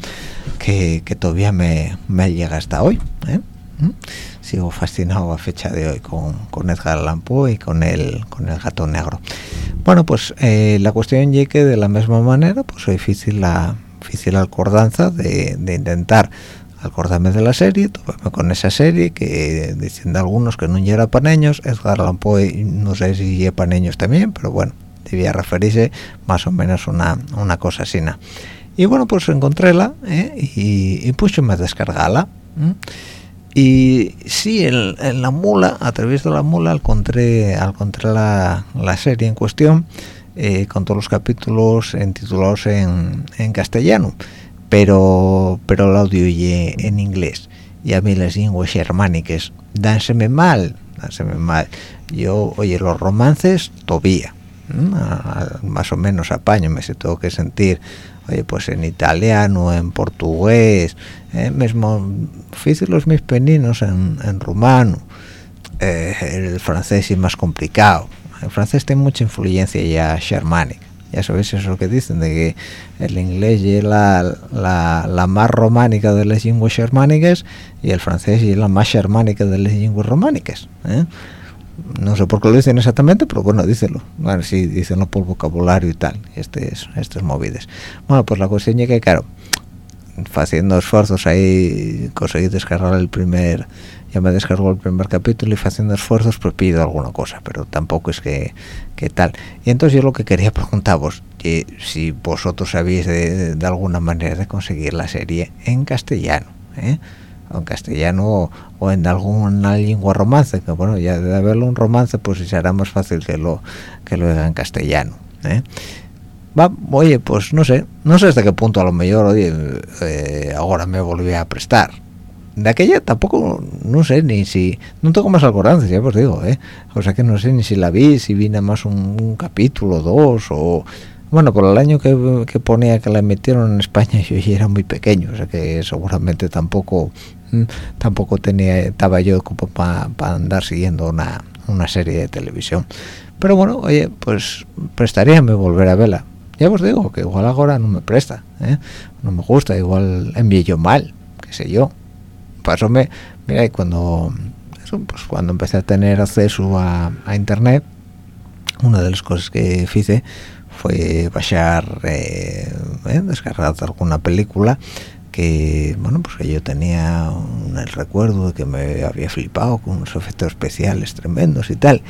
que, todavía me, me llega hasta hoy ¿eh? ¿Mm? sigo fascinado a fecha de hoy con, con Edgar Allan y con el con el gato negro bueno pues eh, la cuestión es que de la misma manera pues es difícil la difícil acordanza de, de intentar acordarme de la serie con esa serie que diciendo algunos que no era para niños Edgar Allan Poe no sé si es para niños también pero bueno debía referirse más o menos una una cosa así y bueno pues encontréla ¿eh? y, y puse a descargarla y sí en, la mula a través de la mula encontré encontré la, la serie en cuestión eh, con todos los capítulos titulados en, en castellano pero pero el audio y en inglés. Y a mí las lenguas germánicas dánseme mal dánseme mal. Yo oye los romances todavía más o menos apaño me se tengo que sentir oye, pues en italiano, en portugués, eh, mismo difícil los mis peninos en, en rumano, eh, el francés es más complicado. El francés tiene mucha influencia ya germánica. Ya sabéis eso que dicen, de que el inglés es la, la, más románica de las lenguas germánicas y el francés es la más germánica de las lenguas románicas. ¿eh? No sé por qué lo dicen exactamente pero bueno dícelo bueno sí dícenlo por vocabulario y tal este es estas movidas. Bueno pues la cuestión es que claro haciendo esfuerzos ahí conseguí descargar el primer ya me descargó el primer capítulo y haciendo esfuerzos pues pido alguna cosa pero tampoco es que, que tal. Y entonces yo lo que quería preguntaros que si vosotros sabéis de, de, alguna manera de conseguir la serie en castellano ¿eh? En castellano o, en alguna lengua romance que bueno ya de haberlo un romance pues será más fácil que lo que lo haga en castellano ¿eh? va oye pues no sé no sé hasta qué punto a lo mejor oye eh, ahora me volví a prestar de aquella tampoco no sé ni si no tengo más alcordantes ya os digo eh o sea que no sé ni si la vi si vi nada más un, un capítulo dos o bueno por el año que, ponía que la metieron en España yo ya era muy pequeño o sea que seguramente tampoco tampoco tenía estaba yo como para pa andar siguiendo una, una serie de televisión. Pero bueno oye pues prestaríame volver a verla. Ya os digo que igual ahora no me presta ¿eh? no me gusta igual envié yo mal qué sé yo. Pasóme mira cuando eso, pues cuando empecé a tener acceso a, a, internet una de las cosas que hice fue bajar eh, eh, alguna película que bueno pues que yo tenía un, el recuerdo de que me había flipado con unos efectos especiales tremendos y tal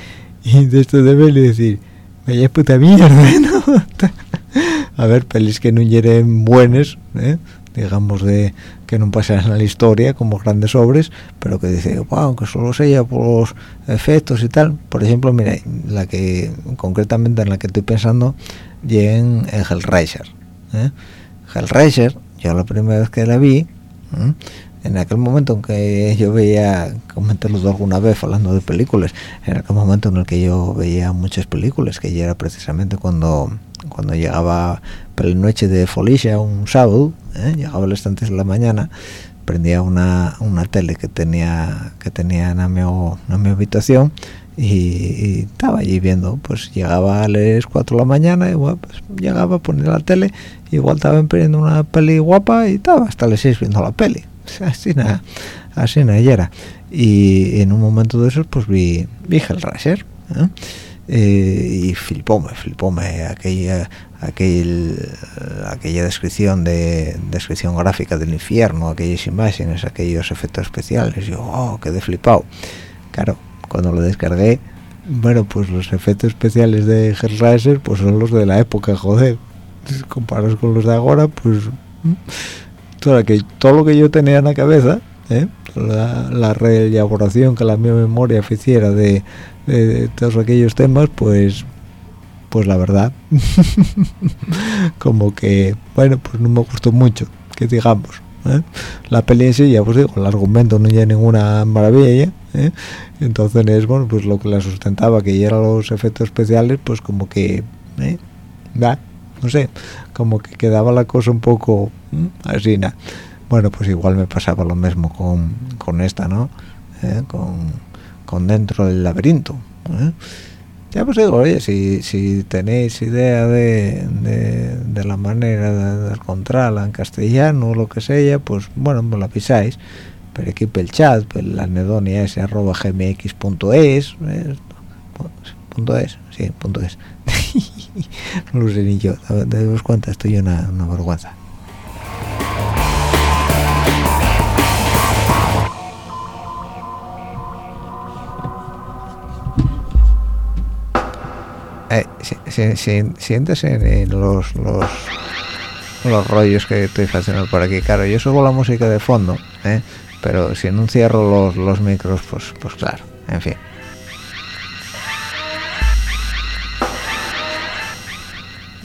y de esto de verlo y decir puta mierda ¿no? a ver pelis que no hieren buenas ¿eh? digamos de que no pasan en la historia como grandes obras pero que dice wow, aunque solo sea por los efectos y tal por ejemplo mira la que concretamente en la que estoy pensando y en, Hellraiser ¿eh? Hellraiser yo la primera vez que la vi ¿eh? en aquel momento en que yo veía comentarlo alguna vez hablando de películas en aquel momento en el que yo veía muchas películas que ya era precisamente cuando cuando llegaba por la noche de Folicia un sábado ¿eh? llegaba a las tantas de la mañana prendía una, una tele que tenía que tenía en mi, en mi habitación y, y, estaba allí viendo pues llegaba a las 4 de la mañana igual pues llegaba a poner la tele igual estaba empeñando una peli guapa y estaba hasta las 6 viendo la peli así nada así nada era y en un momento de esos pues vi vi Hellraiser ¿eh? Eh, y flipóme, flipóme aquella, aquel, aquella descripción de descripción gráfica del infierno, aquellas imágenes, aquellos efectos especiales, yo, oh, quedé flipado. Claro, cuando lo descargué, bueno, pues los efectos especiales de Hellraiser, pues son los de la época, joder. Comparados con los de ahora, pues todo, que, todo lo que yo tenía en la cabeza, ¿eh? la, la reelaboración que la mi memoria hiciera de de todos aquellos temas pues pues la verdad como que bueno pues no me gustó mucho que digamos ¿eh? la peli en sí ya pues digo el argumento no hay ninguna maravilla ¿eh? entonces es bueno pues lo que la sustentaba que ya eran los efectos especiales pues como que ¿eh? no sé como que quedaba la cosa un poco así nada bueno pues igual me pasaba lo mismo con, con esta no con con dentro del laberinto ¿eh? ya pues digo oye si, si tenéis idea de, de, la manera de, de, encontrarla en castellano o lo que sea pues bueno me lo avisáis pero aquí el chat la anedonia es arroba gmx.es ¿eh? punto es sí punto es no lo ni yo de, de cuenta estoy una, una vergüenza eh, si, si, sientes en, los, los los rollos que estoy haciendo por aquí claro yo subo la música de fondo ¿eh? pero si no cierro los, los micros pues pues claro en fin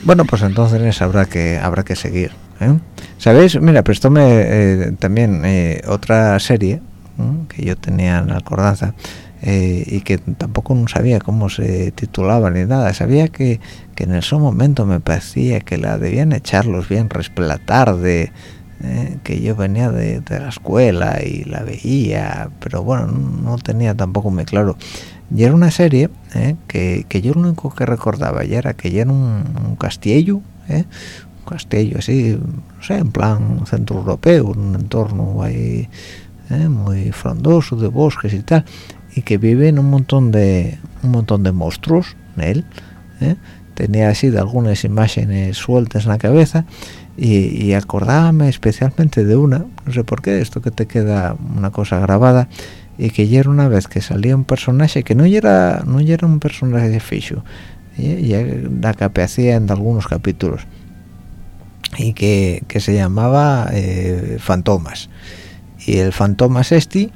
bueno pues entonces habrá que habrá que seguir ¿eh? sabéis mira prestóme eh, también eh, otra serie ¿eh? que yo tenía en la acordanza eh, y que tampoco no sabía cómo se titulaba ni nada. Sabía que, que en ese momento me parecía que la debían echarlos bien resplatar de eh, que yo venía de, de, la escuela y la veía pero bueno no, tenía tampoco muy claro. Y era una serie eh, que, que, yo lo único que recordaba ya era que ya era un, un castillo un castillo así no sé en plan centro europeo un entorno ahí muy frondoso de bosques y tal y que viven un montón de un montón de monstruos en él ¿eh? tenía así de algunas imágenes sueltas en la cabeza y, y acordábame especialmente de una no sé por qué esto que te queda una cosa grabada y que ya era una vez que salía un personaje que no era no era un personaje de ficho y la que en algunos capítulos y que, que se llamaba eh, Fantomas y el Fantomas este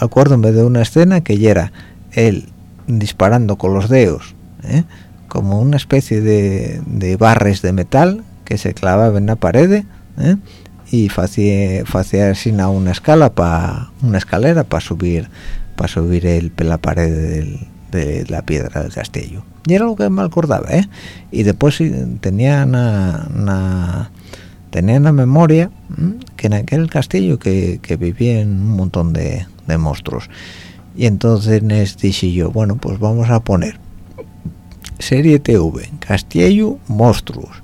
acuérdome de una escena que ya era él disparando con los dedos ¿eh? como una especie de, de, barres de metal que se clavaban en la pared ¿eh? y hacía así una escala para una escalera para subir para subir el la pared de la piedra del castillo y era lo que me acordaba ¿eh? y después tenía una, tenía una memoria que en aquel castillo que, que vivía en un montón de, monstruos. Y entonces dije yo bueno pues vamos a poner serie TV Castillo Monstruos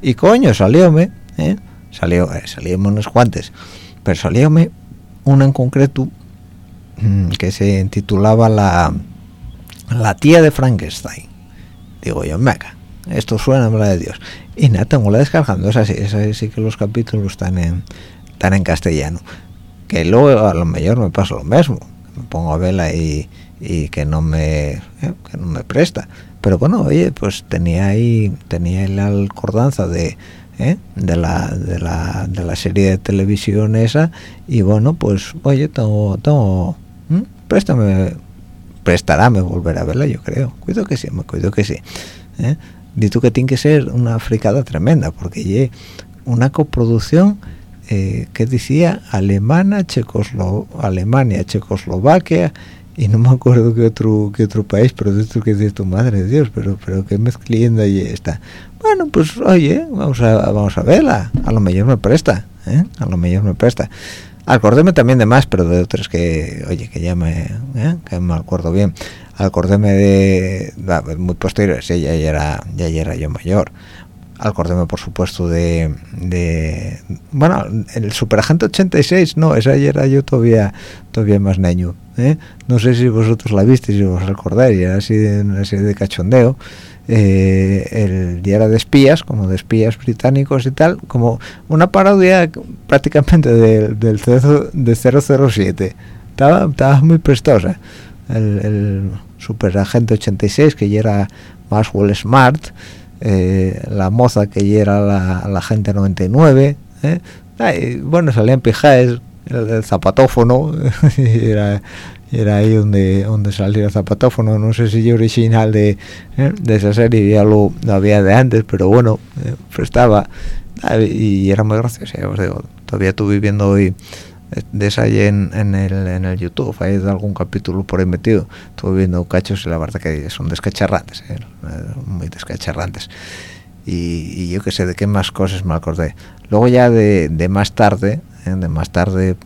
y coño salióme ¿eh? salió eh, salíamos unos guantes pero salióme una en concreto mm, que se titulaba la la tía de Frankenstein. Digo yo meca esto suena a de Dios. Y nada tengo la descargando esa sí, esa sí que los capítulos están en están en castellano. Que luego a lo mejor me pasa lo mismo. Me pongo a verla y, y que no me eh, que no me presta. Pero bueno oye pues tenía ahí tenía la acordanza de ¿eh? de, la, de, la, de la serie de televisión esa. Y bueno pues oye tengo tengo préstame me volver a verla yo creo. Cuido que sí me cuido que sí ¿eh? Tú que tiene que ser una fricada tremenda porque ye una coproducción eh, que decía alemana checoslo alemania checoslovaquia y no me acuerdo qué otro qué otro país pero de esto que dice tu madre de dios pero pero qué mezcliendo y está bueno pues oye vamos a vamos a verla a lo mejor me presta ¿eh? a lo mejor me presta acordéme también de más pero de otros que oye que ya me ¿eh? que me acuerdo bien acordéme de muy posteriores ya, ya era ya era yo mayor acordéme por supuesto de, de bueno el superagente 86 no esa ya era yo todavía todavía más niño ¿eh? no sé si vosotros la visteis si os acordáis era así de una serie de cachondeo eh, el ya era de espías como de espías británicos y tal como una parodia prácticamente del, del de 007 estaba, estaba muy prestosa el, el superagente 86 que ya era más Wall Smart eh, la moza que ya era la, la gente 99 ¿eh? bueno salían pijaes el, el zapatófono era ahí donde donde salía el zapatófono no sé si yo original de, eh, de esa serie ya lo, había de antes pero bueno prestaba y era muy gracioso os digo todavía estuve viendo hoy de esa ahí en, en, el, en el YouTube hay algún capítulo por ahí metido. Estuve viendo cachos y la verdad que son descacharrantes muy descacharrantes. Y, y, yo que sé de qué más cosas me acordé luego ya de, de más tarde de más tarde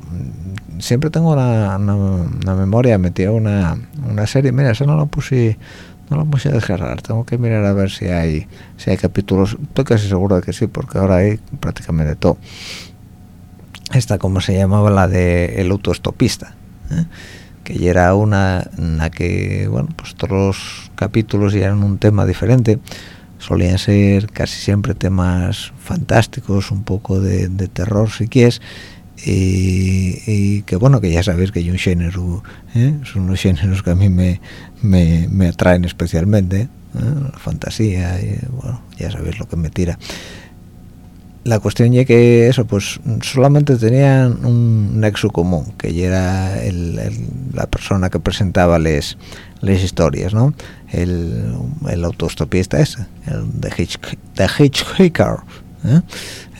siempre tengo una, memoria metida una, una serie. Mira eso no lo puse no lo puse a descargar. Tengo que mirar a ver si hay si hay capítulos. Estoy casi seguro de que sí porque ahora hay prácticamente todo esta como se llamaba la de el autoestopista ¿eh? que ya era una en la que bueno pues todos los capítulos ya eran un tema diferente solían ser casi siempre temas fantásticos un poco de, de terror si quieres y, que bueno que ya sabéis que hay un género ¿eh? son los géneros que a mí me, me, atraen especialmente ¿eh? la fantasía y bueno ya sabéis lo que me tira la cuestión ya que eso pues solamente tenían un nexo común que era la persona que presentaba les las historias no el, el autostopista ese el de, Hitch, de Hitchhiker ¿eh?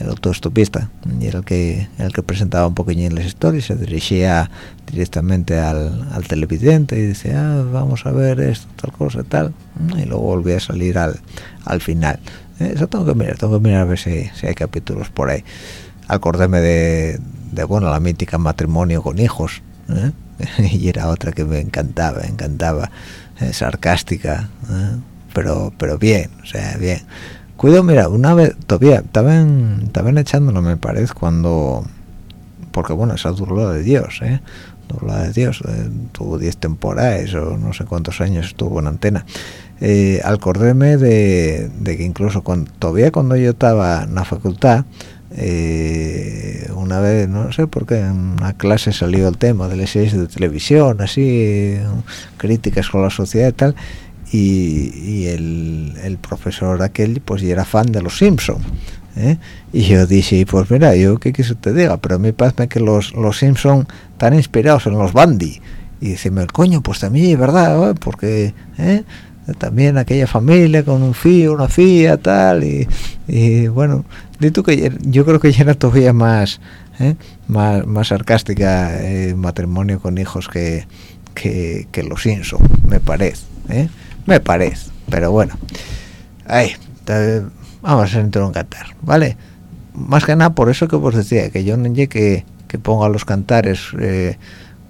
el autostopista y era el que el que presentaba un poquillo las historias se dirigía directamente al, al televidente y decía ah, vamos a ver esto tal cosa tal y luego volvía a salir al, al final eso tengo que mirar tengo que mirar a ver si, si hay capítulos por ahí. Acordéme de, de bueno la mítica matrimonio con hijos ¿eh? y era otra que me encantaba encantaba. Sarcástica pero pero bien o sea bien. Cuido mira una vez todavía estaban estaban echándolo me parece cuando porque bueno esa duró de Dios ¿eh? la de Dios eh, tuvo 10 temporadas o no sé cuántos años estuvo en antena eh, acordéme de, que incluso todavía cuando yo estaba en la facultad eh, una vez no sé por qué en una clase salió el tema de las series de televisión así críticas con la sociedad y tal y, el, profesor aquel pues ya era fan de los Simpson ¿eh? y yo dije pues mira yo qué quieres te diga pero a mí parece que los, los Simpson están inspirados en los Bandy y dice coño pues también verdad ¿eh? porque ¿eh? También aquella familia con un fío una fía tal y, bueno tú que yo creo que ya era todavía más más, más sarcástica matrimonio con hijos que, que, los Simpson me parece me parece pero bueno. Ay vamos a entrar cantar vale más que nada por eso que os decía que yo no que, que ponga los cantares eh,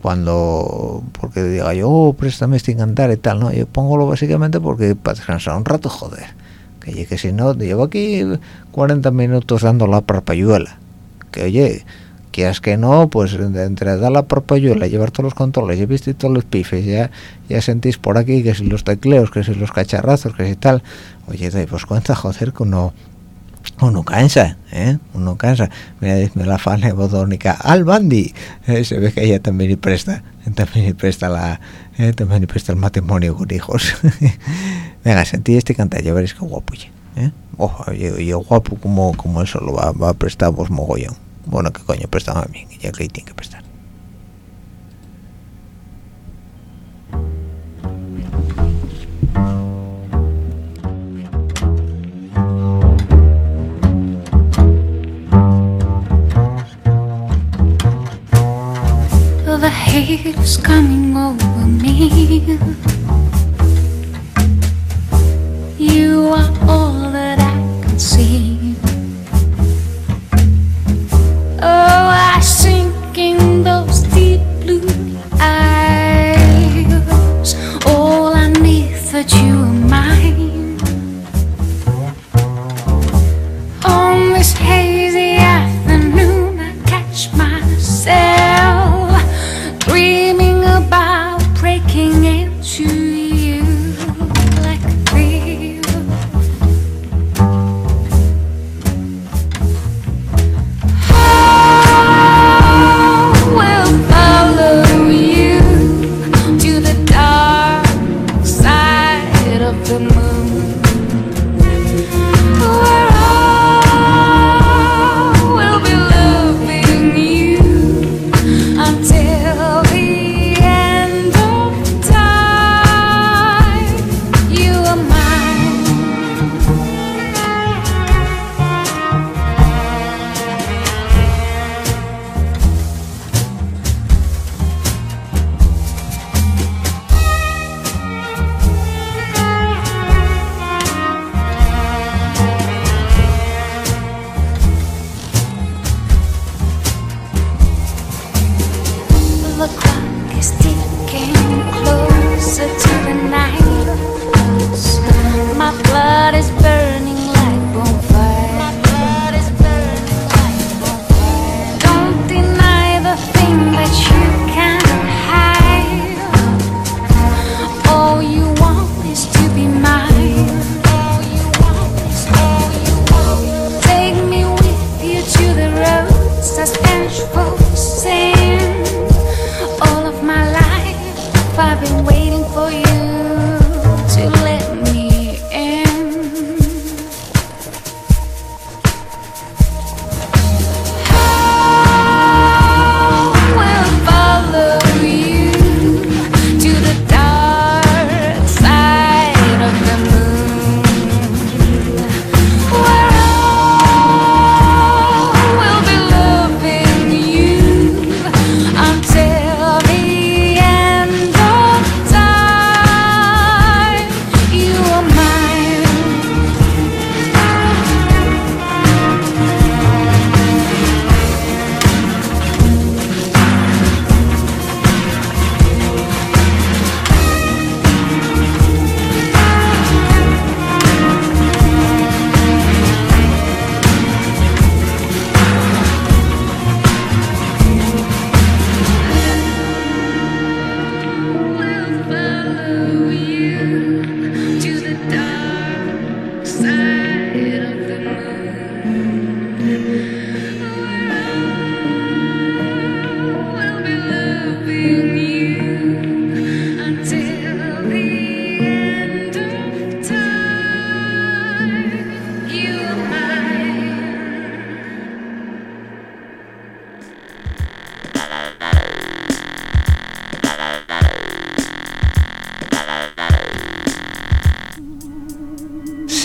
cuando porque diga yo oh, préstame este cantar y tal no yo pongo básicamente porque para descansar un rato joder. Que, que si no llevo aquí 40 minutos dando la parpayuela. Que oye que es que no, pues entre dar la propayuela, llevar todos los controles, ya viste todos los pifes, ya, ya sentís por aquí que si los tecleos, que si los cacharrazos, que si tal, oye, pues cuenta, joder, que uno, uno cansa, ¿eh? Uno cansa. Mira, me la fan bodónica al Bandi, eh, se ve que ella también y presta, también y presta la, eh, también y presta el matrimonio con hijos. Venga, sentí este cantar, ya veréis que guapo, ¿eh? Yo, guapo como, como eso lo va, va a prestar vos mogollón bueno qué coño prestaba a mí ya que tiene que prestar Is coming over me. You are all that I can see. Oh, I sink in those deep blue eyes. All I need that you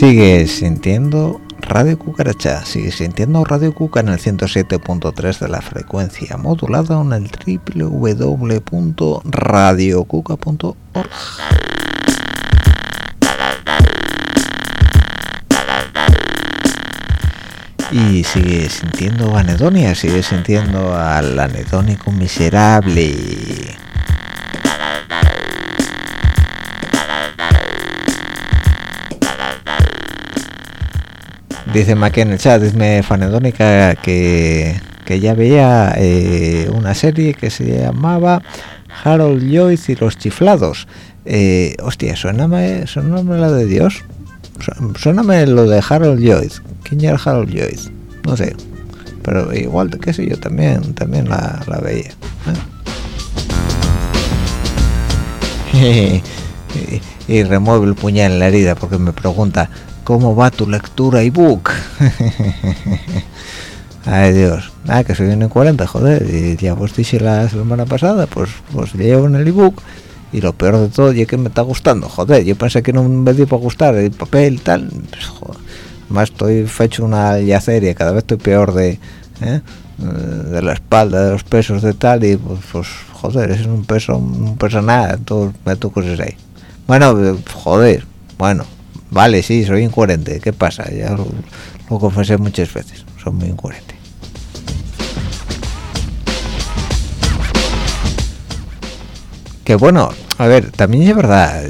sigue sintiendo Radio Cucaracha, sigue sintiendo Radio Cuca en el 107.3 de la frecuencia modulada en el www.radiocuca.org. Y sigue sintiendo anedonia, sigue sintiendo al anedónico miserable. Dice Maque en el chat, dice Fanedónica que, que ya veía eh, una serie que se llamaba Harold Joyce y los chiflados. Eh, hostia, suéname, suéname la de Dios. Su- Suéname lo de Harold Joyce. ¿Quién era Harold Joyce? No sé. Pero igual, qué sé yo, también, también la, la veía. ¿eh? y, y remueve el puñal en la herida porque me pregunta ¿cómo va tu lectura ebook? Ay Dios, ah, que soy un 40, joder, y ya vos dije la semana pasada, pues pues llevo en el ebook y lo peor de todo es que me está gustando, joder, yo pensé que no me dio para gustar el papel y tal, pues, joder, más estoy fecho una yaceria, cada vez estoy peor de ¿eh? de la espalda, de los pesos de tal y pues, pues joder, es un peso, un peso nada, todo me toco ahí. Bueno, joder, bueno, vale, sí, soy incoherente, ¿qué pasa? Lo, confesé muchas veces, soy muy incoherente. Que bueno, a ver, también es verdad,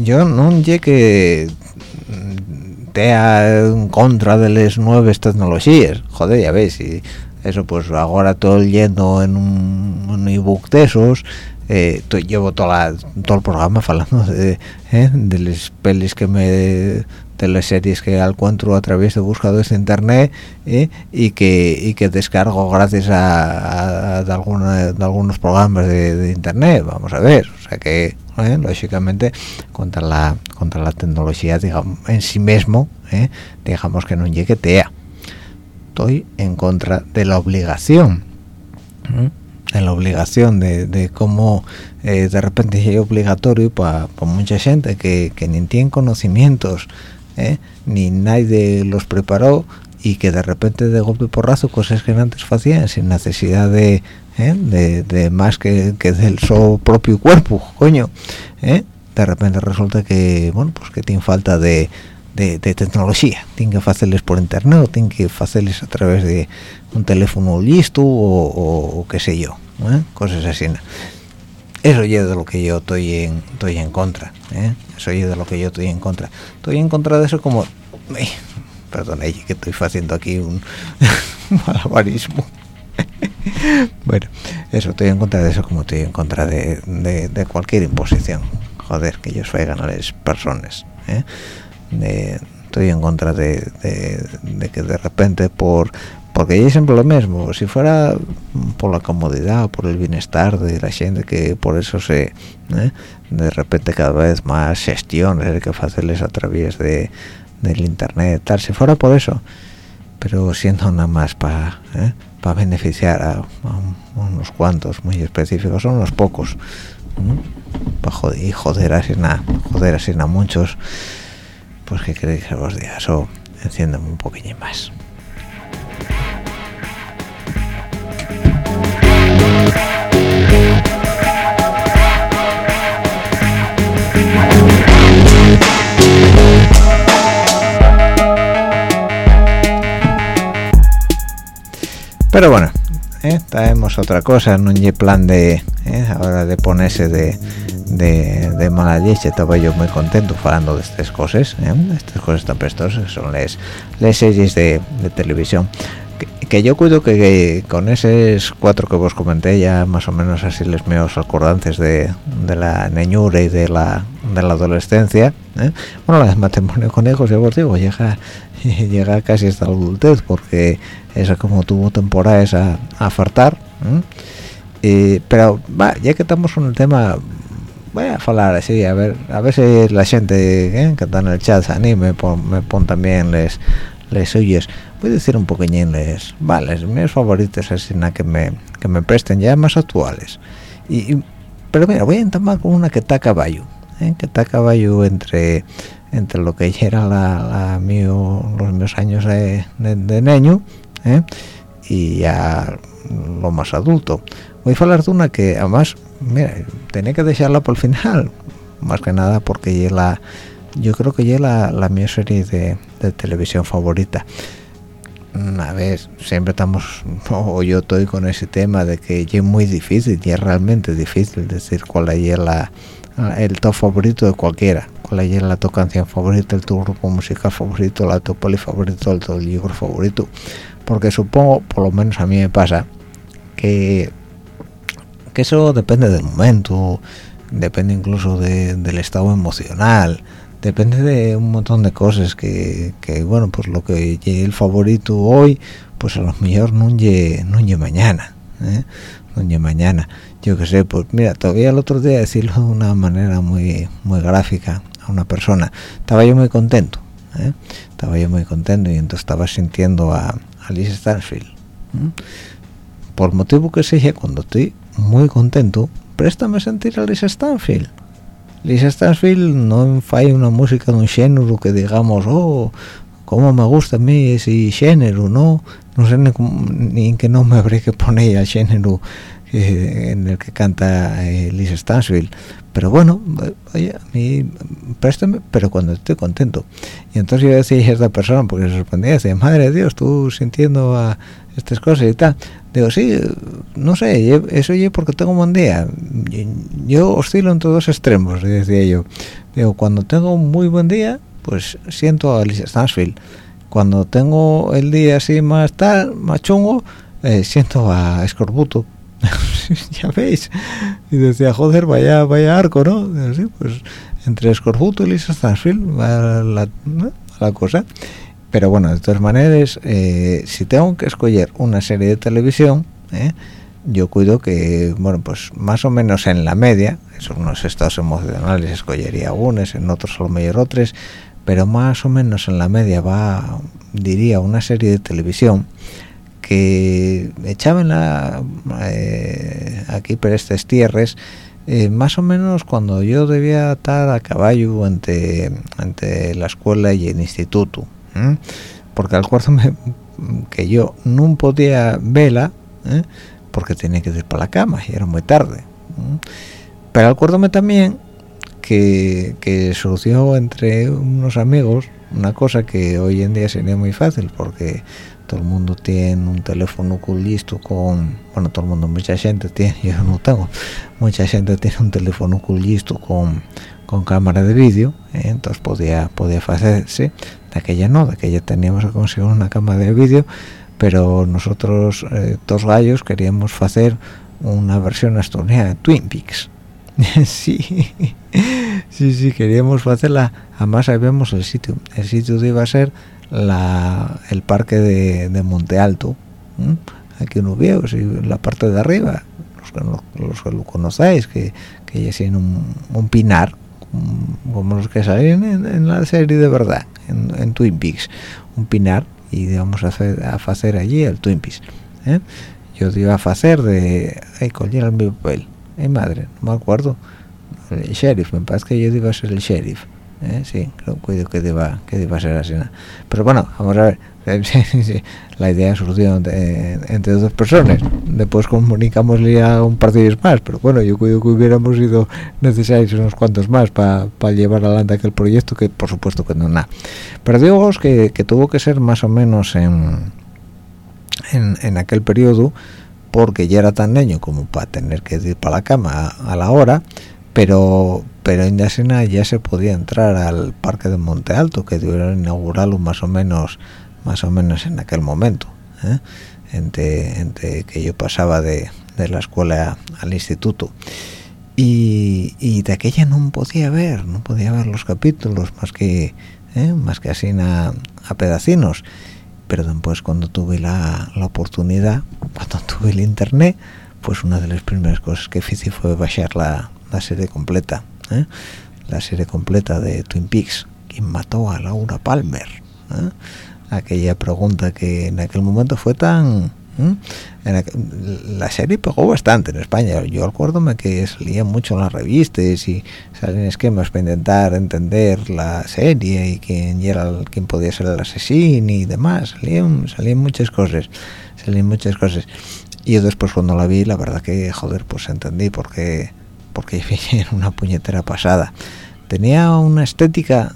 yo no llegué tea en contra de las nuevas tecnologías, joder, ya ves, y eso pues ahora todo yendo en un, un ebook de esos, eh, llevo toda todo el programa hablando eh, de las pelis que me de las series que encuentro a través de buscadores de internet eh, y que y que descargo gracias a, de, alguna- de algunos programas de, internet vamos a ver o sea que eh, lógicamente contra la contra la tecnología digamos en sí mismo eh, digamos que no llegue tea estoy en contra de la obligación ¿m? de la obligación de, de cómo eh, de repente es obligatorio para mucha gente que, que ni tiene conocimientos ¿eh? ni nadie los preparó y que de repente de golpe porrazo cosas que antes hacían sin necesidad de, ¿eh? de, de más que, que del su propio cuerpo coño ¿eh? de repente resulta que bueno pues que tiene falta de, de, tecnología tienen que hacerles por internet tienen que hacerles a través de un teléfono listo o, o- qué sé yo ¿eh? cosas así. Eso es de lo que yo estoy en estoy en contra ¿eh? eso es de lo que yo estoy en contra estoy en contra de eso como Ay, perdón que estoy haciendo aquí un malabarismo bueno eso estoy en contra de eso como estoy en contra de, de- cualquier imposición joder que ellos faigan a las personas ¿eh? Estoy en contra de que de repente por porque yo siempre lo mismo si fuera por la comodidad por el bienestar de la gente que por eso se ¿eh? de repente cada vez más gestiones hay que hacerles a través de del internet tal si fuera por eso. Pero siendo nada más para para beneficiar a, a un- unos cuantos muy específicos son unos pocos para joder joder así nada joder así a muchos pues que queréis que os diga eso enciéndeme un poquillo más pero bueno ¿eh? traemos otra cosa no hay plan de ¿eh? ahora de ponerse de, de, de mala leche estaba yo muy contento hablando de estas cosas ¿eh? estas cosas tan prestosas son las, series de, de televisión que, yo cuido que, con esos cuatro que vos comenté ya más o menos así les meos acordantes de, de la neñura y de la de la adolescencia ¿eh? bueno la matrimonio con hijos ya os digo llega llega casi hasta la adultez porque esa como tuvo temporadas a, a fartar ¿eh? Y- pero ya que estamos con el tema voy a hablar así a ver a ver si la gente ¿eh? que está en el chat se anime pon- me pon también les les oyes voy a decir un poquillín les vale mis favoritos así que me que me presten ya más actuales y, y- pero mira voy a entamar con una que está a caballo ¿eh? que está a caballo entre entre lo que ya era la, mío, los míos años de, de, niño ¿eh? y ya lo más adulto. Voy a hablar de una que además, mira, tenía que dejarla por el final, más que nada porque la, yo creo que ya la, la mi serie de, televisión favorita. A ver, siempre estamos, o yo estoy con ese tema de que es muy difícil, y es realmente difícil decir cuál es la, el top favorito de cualquiera, cuál es la tu canción favorita, el tu grupo musical favorito, la tu poli favorito, el tu libro favorito, porque supongo, por lo menos a mí me pasa, que, que eso depende del momento, depende incluso del estado emocional, depende de un montón de cosas que, bueno, pues lo que el favorito hoy, pues a lo mejor no llegue mañana, ¿eh? no mañana. Yo que sé, pues mira, todavía el otro día decirlo de una manera muy muy gráfica a una persona, estaba yo muy contento, ¿eh? estaba yo muy contento y entonces estaba sintiendo a, Alice Stansfield. Por motivo que sea, cuando estoy muy contento, préstame a sentir a Alice Stanfield. Lisa Stansfield no fai una música de un género que digamos, oh, cómo me gusta a mí ese género, no, no sé ni, en qué nombre habría que poner al género en el que canta eh, Lisa Stansfield, pero bueno, oye, a mí, préstame, pero cuando estoy contento. Y entonces yo decía a esta persona, porque se sorprendía, decía, madre de Dios, tú sintiendo a estas cosas y tal, digo sí no sé eso yo porque tengo un buen día yo oscilo entre dos extremos decía yo. Digo cuando tengo un muy buen día pues siento a Alicia Stansfield. Cuando tengo el día así más tal más chungo eh, siento a Escorbuto ya veis y decía joder vaya vaya arco no pues entre Escorbuto y Alicia Stansfield va la, la cosa. Pero bueno de todas maneras eh, si tengo que escoger una serie de televisión eh, yo cuido que bueno pues más o menos en la media son unos estados emocionales escogería unos en otros a lo mejor otros pero más o menos en la media va diría una serie de televisión que echaban la, eh, aquí por estas tierras más o menos cuando yo debía estar a caballo entre, entre la escuela y el instituto ¿eh? porque acuérdame que yo no podía verla ¿eh? porque tenía que ir para la cama y era muy tarde ¿eh? pero acuérdame también que, que solucionó entre unos amigos una cosa que hoy en día sería muy fácil porque todo el mundo tiene un teléfono listo con bueno todo el mundo mucha gente tiene yo no tengo mucha gente tiene un teléfono listo con con cámara de vídeo entonces podía podía hacerse aquella no, de aquella teníamos que conseguir una cámara de vídeo, pero nosotros, eh, dos gallos, queríamos hacer una versión asturiana de Twin Peaks. sí, sí, sí, queríamos hacerla, además sabíamos el sitio, el sitio iba a ser la, el parque de, Monte Alto, aquí uno veo, la parte de arriba, los que, los que lo conocéis, que, que es un, un pinar, como los que salen en, la serie de verdad, en, Twin Peaks, un pinar y vamos a hacer, a hacer allí el Twin Peaks. ¿eh? Yo te iba a hacer de, ay, era mi papel? Ay, madre, no me acuerdo. El sheriff, me parece que yo iba a ser el sheriff. ¿Eh? Sí, creo cuido que deba, que deba ser así. Pero bueno, vamos a ver, la idea surgió entre, dos personas después comunicamos ya un par de días más pero bueno yo creo que hubiéramos sido necesarios unos cuantos más para llevar adelante aquel proyecto que por supuesto que no nada pero digo que, que, tuvo que ser más o menos en, en, aquel periodo porque ya era tan niño como para tener que ir para la cama a, la hora pero pero en Yasina ya se podía entrar al parque de Monte Alto que debieron inaugurarlo más o menos más o menos en aquel momento ¿eh? entre, que yo pasaba de, la escuela al instituto y, de aquella no podía ver no podía ver los capítulos más que ¿eh? más que así a, a, pedacinos pero después cuando tuve la, oportunidad cuando tuve el internet pues una de las primeras cosas que hice fue bajar la, serie completa ¿eh? la serie completa de Twin Peaks quien mató a Laura Palmer aquella pregunta que en aquel momento fue tan En la, la, serie pegó bastante en España. Yo acuérdome que salía mucho en las revistas y salían esquemas para intentar entender la serie y quién era el, quién podía ser el asesino y demás. Salían, salían muchas cosas salían muchas cosas. Y yo después cuando la vi la verdad que joder pues entendí porque porque era una puñetera pasada. Tenía una estética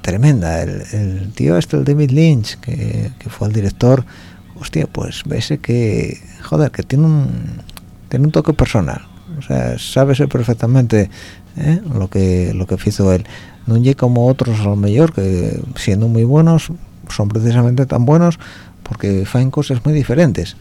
tremenda. El, el tío este el David Lynch que, que, fue el director hostia pues ves que joder que tiene un tiene un toque personal. O sea sabes perfectamente ¿eh? lo que lo que hizo él. No llega como otros a lo mejor que siendo muy buenos son precisamente tan buenos porque hacen cosas muy diferentes.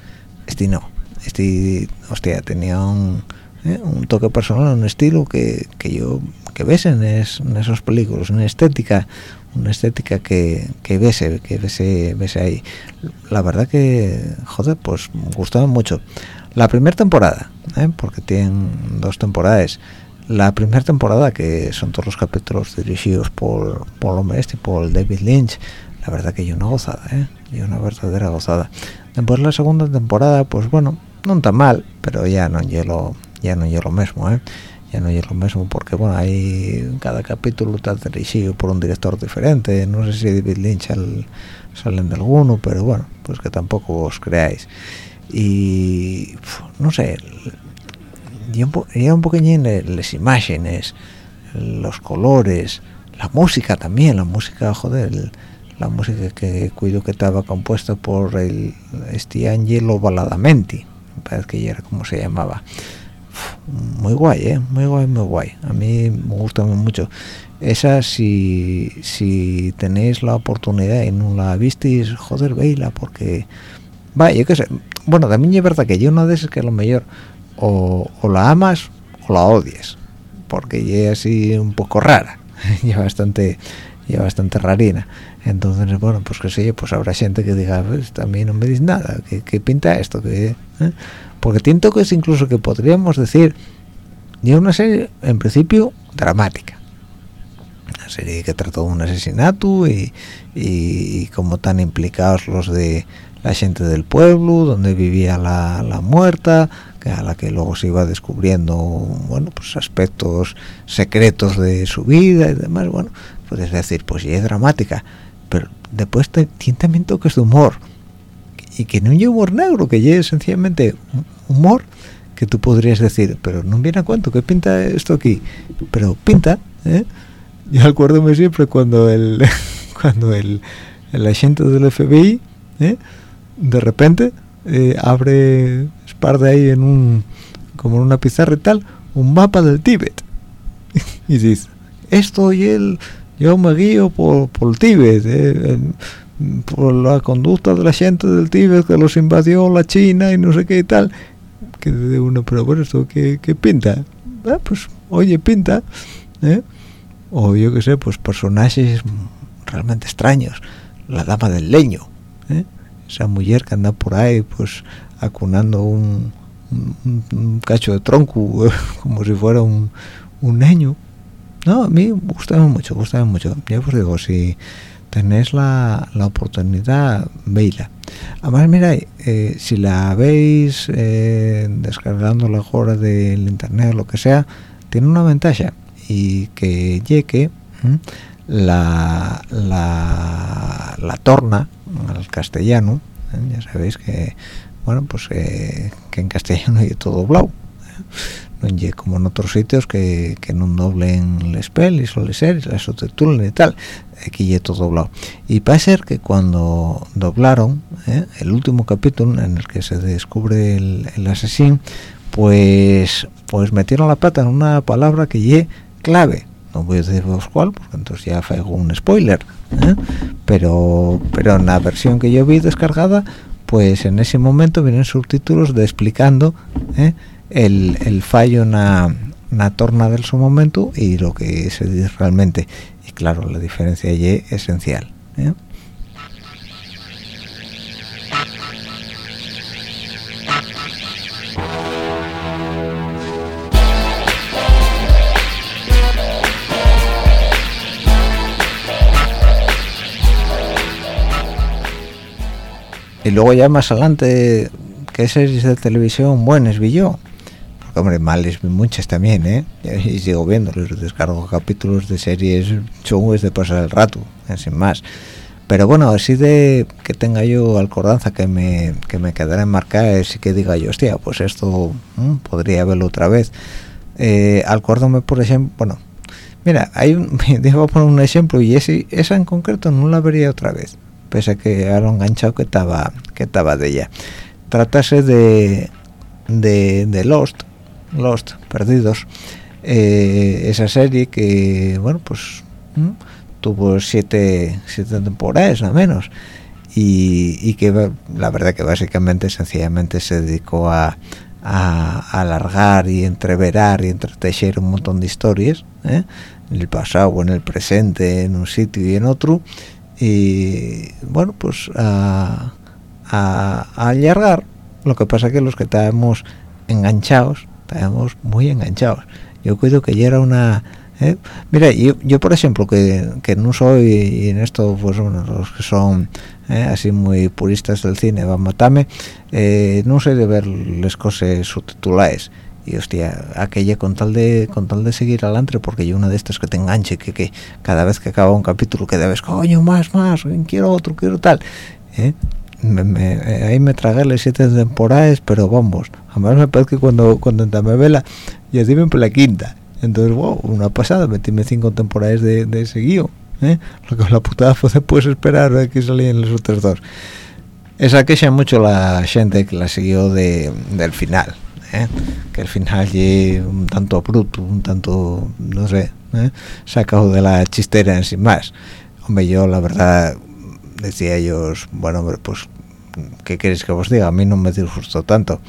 Este no. Este hostia tenía un, ¿eh? un toque personal un estilo que, que yo que ves en, es, en esos películas una estética una estética que, que ves que ves, ahí la verdad que joder pues me gustaba mucho la primera temporada ¿eh? porque tienen dos temporadas la primera temporada que son todos los capítulos dirigidos por por hombre este por David Lynch la verdad que yo una gozada ¿eh? y una verdadera gozada después la segunda temporada pues bueno no tan mal pero ya no hielo ya no lo mismo ¿eh? ya no es lo mismo porque bueno hay cada capítulo está dirigido por un director diferente. No sé si David Lynch salen de alguno pero bueno pues que tampoco os creáis. Y no sé ya un, un poquillín las imágenes los colores la música también la música joder la música que cuido que estaba compuesta por el este Angelo Baladamenti parece que ya era como se llamaba muy guay, ¿eh? Muy guay, muy guay. A mí me gusta mucho. Esa, si, si tenéis la oportunidad y no la visteis, joder, veila, porque... Va, yo qué sé. Bueno, también es verdad que yo una de que a lo mejor o, la amas o la odies, porque es así un poco rara, y bastante y bastante rarina entonces bueno pues que sé pues habrá gente que diga pues también no me dice nada que, pinta esto que ¿eh? Porque tiene toques incluso que podríamos decir de una serie en principio dramática. Una serie que trató de un asesinato y, y, como tan implicados los de la gente del pueblo donde vivía la, la muerta a la que luego se iba descubriendo bueno pues aspectos secretos de su vida y demás. Bueno puedes decir pues ya es dramática pero después tiene también toques de humor y que no es humor negro, que es sencillamente humor que tú podrías decir, pero no viene a cuento, ¿qué pinta esto aquí? Pero pinta, ¿eh? Yo acuérdome siempre cuando el cuando el, el agente del FBI ¿eh? de repente eh, abre espalda ahí en un como en una pizarra y tal un mapa del Tíbet y dice esto y él yo me guío por, por el Tíbet ¿eh? Por la conducta de la gente del Tíbet que los invadió la China y no sé qué y tal que de uno pero bueno esto qué, pinta ah, pues oye pinta ¿eh? o yo qué sé pues personajes realmente extraños la dama del leño ¿eh? esa mujer que anda por ahí pues acunando un, cacho de tronco como si fuera un, un niño no a mí gustaba mucho gustaba mucho ya os digo si tenéis la, la oportunidad, veila. Además, mira, eh, si la veis eh, descargando la hora del internet o lo que sea, tiene una ventaja y que llegue la, la, la, torna al castellano, ¿eh? ya sabéis que, bueno, pues que en castellano hay todo blau no como en otros sitios que, que no doblen el spell y suele ser la subtitulen y tal todo doblado y ser que cuando doblaron ¿eh? el último capítulo en el que se descubre el, el asesino pues pues metieron la pata en una palabra que ye clave no voy a deciros cuál porque entonces ya fue un spoiler ¿eh? pero pero en la versión que yo vi descargada pues en ese momento vienen subtítulos de explicando ¿eh? el, el fallo en la torna del su momento y lo que se dice realmente y claro la diferencia allí es esencial ¿eh? y luego ya más adelante qué series de televisión buenas vi yo hombre males muchas también eh y sigo viéndolos descargo capítulos de series chungos de pasar el rato eh, sin más. Pero bueno así de que tenga yo alcordanza que me que me quedará enmarcada y que diga yo hostia pues esto mm, podría verlo otra vez eh, acordóme por ejemplo bueno mira hay un a poner un ejemplo y ese, esa en concreto no la vería otra vez pese a que era enganchado que estaba que estaba de ella. Tratase de de, de Lost Lost perdidos eh, esa serie que bueno pues mm, tuvo siete, siete temporadas al menos y, y, que la verdad que básicamente sencillamente se dedicó a, a, alargar y entreverar y entretejer un montón de historias ¿eh? en el pasado o en el presente en un sitio y en otro y bueno pues a, a, a alargar lo que pasa que los que estábamos enganchados estábamos muy enganchados yo cuido que ya era una ¿eh? mira yo, yo por ejemplo que, que no soy y en esto pues bueno, los que son ¿eh? así muy puristas del cine van a matarme eh, no sé de ver las cosas subtituladas y hostia aquella con tal de con tal de seguir adelante porque yo una de estas que te enganche que, que cada vez que acaba un capítulo que debes coño más más quiero otro quiero tal ¿eh? Me, me, ahí me tragué las siete temporadas pero vamos además me parece que cuando cuando me vela ya dime por la quinta entonces wow una pasada metíme cinco temporadas de, de seguido ¿eh? lo que la putada fue después esperar a que salían los otros dos esa queja mucho la gente que la siguió de, del final ¿eh? que el final ye un tanto bruto un tanto no sé ¿eh? sacado de la chistera en sin más hombre yo la verdad decía ellos bueno pues qué queréis que os diga a mí no me disgustó tanto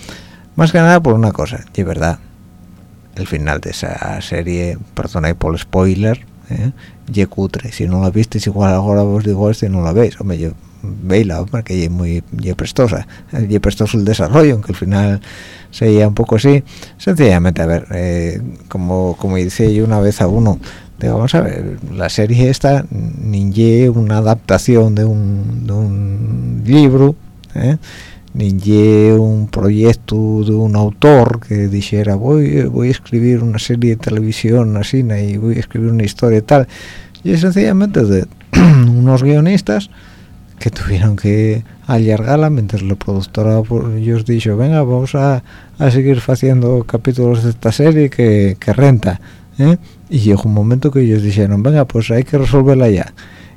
más que nada por una cosa y verdad el final de esa serie perdona por el spoiler ¿eh? y cutre. Si no la visteis igual ahora os digo este no la veis. Hombre yo veila porque es muy y prestosa y prestoso el desarrollo aunque al final sería un poco así. Sencillamente a ver eh, como como decía yo una vez a uno vamos a ver la serie esta ni una adaptación de un, libro ¿eh? ni un proyecto de un autor que dijera voy voy a escribir una serie de televisión así y voy a escribir una historia tal y es sencillamente de unos guionistas que tuvieron que alargarla mientras la productora ellos dijo venga vamos a, a, seguir haciendo capítulos de esta serie que, que renta ¿eh? y llegó un momento que ellos dijeron venga pues hay que resolverla ya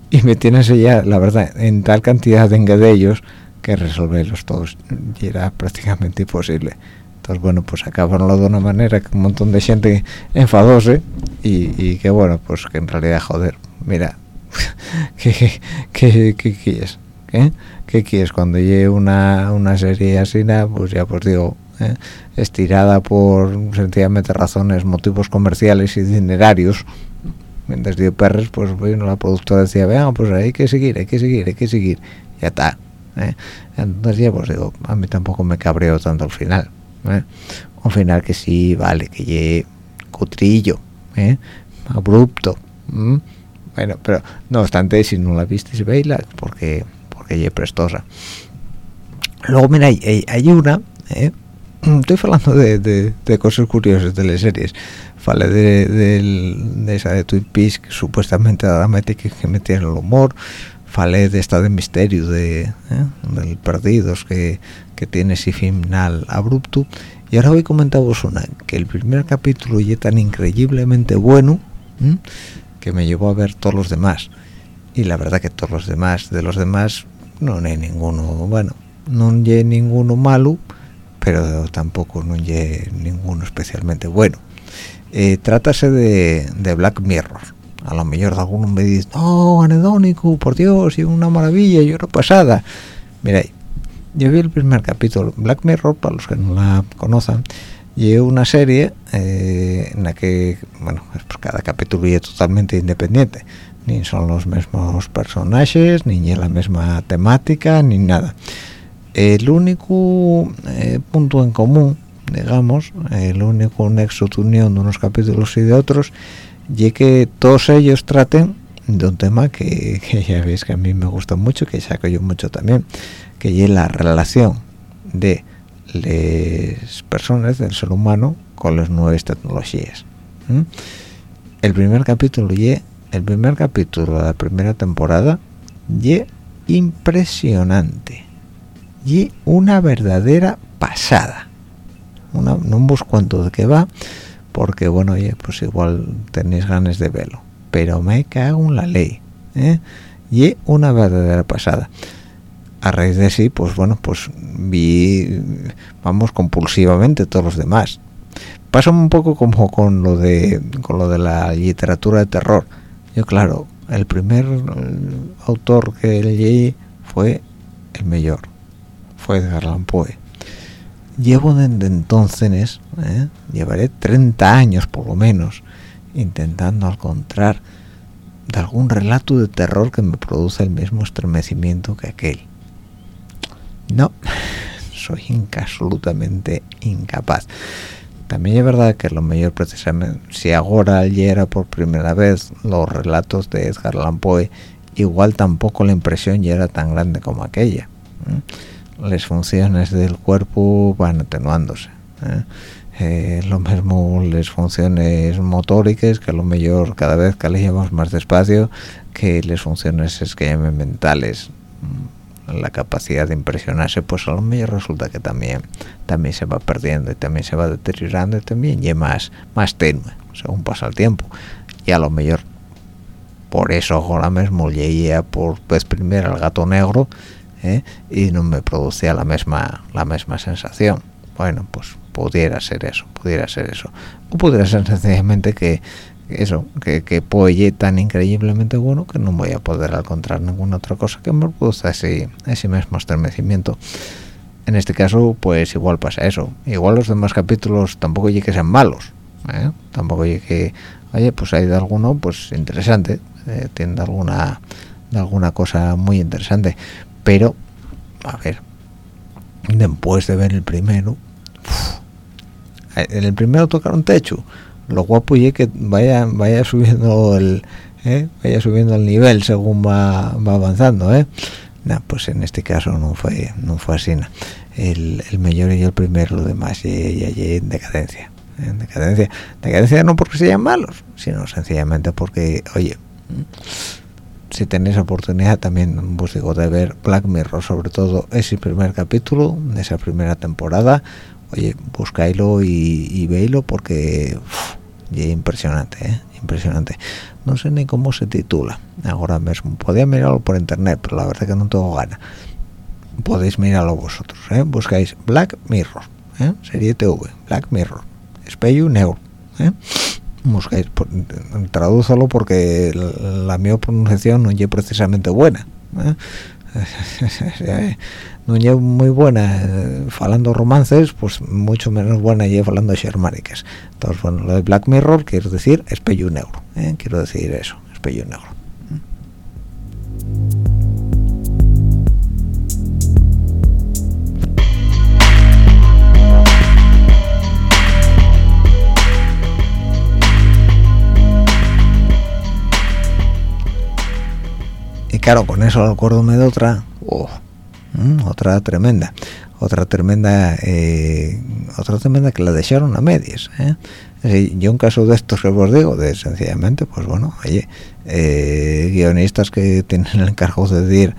y me tienes ya la verdad en tal cantidad de ellos que resolverlos todos y era prácticamente imposible entonces bueno pues acabaronlo de una manera que un montón de gente enfadóse y, y que bueno pues que en realidad joder mira ¿qué, qué, quieres? ¿Qué? ¿Qué quieres? Cuando llegue una, una serie así, pues ya pues digo, ¿eh? estirada por sencillamente razones, motivos comerciales y dinerarios, mientras dio perres, pues bueno, la productora decía, vean, pues hay que seguir, hay que seguir, hay que seguir, ya está. ¿eh? Entonces ya pues digo, a mí tampoco me cabreo tanto al final. ¿eh? Un final que sí, vale, que llegue cutrillo, ¿eh? abrupto. Bueno, pero no obstante, si no la viste, veila, porque porque ella es prestosa. Luego, mira, hay, hay una, ¿eh? Estoy hablando de, de, de, cosas curiosas de las series. Falé de, de, esa de Twin Peaks, que supuestamente dramática que metía el humor. Falé de esta de misterio, de, ¿eh? del Perdidos, que, que tiene ese final abrupto. Y ahora voy a comentaros una, que el primer capítulo ya tan increíblemente bueno, ¿eh? que me llevó a ver todos los demás y la verdad que todos los demás de los demás no hay ninguno bueno no hay ninguno malo pero tampoco no hay ninguno especialmente bueno. Eh, trátase de, de, Black Mirror. A lo mejor alguno me dice no anedónico por Dios y una maravilla y una pasada mira yo vi el primer capítulo. Black Mirror para los que no la conozcan y una serie eh, en la que bueno pues cada capítulo es totalmente independiente. Ni son los mismos personajes ni es la misma temática ni nada el único eh, punto en común digamos el único nexo de unión de unos capítulos y de otros y que todos ellos traten de un tema que, ya veis que a mí me gusta mucho que saco yo mucho también que es la relación de las personas, del ser humano, con las nuevas tecnologías. El primer capítulo y el primer capítulo de la primera temporada y impresionante y una verdadera pasada. Una, no busco cuánto de qué va, porque bueno, oye, pues igual tenéis ganas de verlo, pero me cago en la ley, ¿eh? y una verdadera pasada a raíz de sí, pues bueno, pues vi, vamos, compulsivamente todos los demás. Pasa un poco como con lo de, con lo de la literatura de terror. Yo, claro, el primer autor que leí fue el mayor, fue Edgar Allan Poe. Llevo desde entonces, ¿eh? llevaré 30 años por lo menos, intentando encontrar de algún relato de terror que me produce el mismo estremecimiento que aquel no soy absolutamente incapaz también es verdad que lo mejor precisamente si ahora era por primera vez los relatos de Edgar Allan Poe igual tampoco la impresión ya era tan grande como aquella las funciones del cuerpo van atenuándose ¿eh? Eh, lo mismo las funciones motóricas que a lo mejor cada vez que le llevamos más despacio que las funciones es mentales la capacidad de impresionarse pues a lo mejor resulta que también también se va perdiendo y también se va deteriorando y también y más más tenue según pasa el tiempo y a lo mejor por eso ahora mismo llegué por vez primera al gato negro ¿eh? y no me producía la misma la misma sensación bueno pues pudiera ser eso pudiera ser eso o pudiera ser sencillamente que eso, que, que Poe tan increíblemente bueno que no voy a poder encontrar ninguna otra cosa que me produzca ese, ese mismo estremecimiento. En este caso, pues igual pasa eso. Igual los demás capítulos tampoco llegue que sean malos. ¿eh? Tampoco llegue que, oye, pues hay de alguno, pues interesante. Eh, tiene alguna, de alguna cosa muy interesante. Pero, a ver, después de ver el primero, en el primero tocaron techo lo guapo y que vaya vaya subiendo el ¿eh? vaya subiendo el nivel según va, avanzando ¿eh? pues en este caso no fue no fue así el, el mayor y el primero lo demás y, en decadencia en decadencia decadencia no porque sean malos sino sencillamente porque oye si tenéis oportunidad también vos digo de ver Black Mirror sobre todo ese primer capítulo de esa primera temporada oye, buscáislo y, y veislo porque es impresionante, ¿eh? impresionante. No sé ni cómo se titula ahora mismo. Podía mirarlo por internet, pero la verdad que no tengo ganas. Podéis mirarlo vosotros, ¿eh? Buscáis Black Mirror, ¿eh? serie TV, Black Mirror, Espejo Neuro, ¿eh? Buscáis, tradúzalo porque la, mi pronunciación no es precisamente buena. ¿eh? no es muy buena eh, falando romances pues mucho menos buena y falando shermánicas entonces bueno lo de Black Mirror quiero decir espello negro ¿eh? quiero decir eso espello negro y claro con eso acuérdome de otra oh, otra tremenda otra tremenda eh, otra tremenda que la dejaron a medias ¿eh? yo un caso de estos que os digo de sencillamente pues bueno oye eh, guionistas que tienen el encargo de ir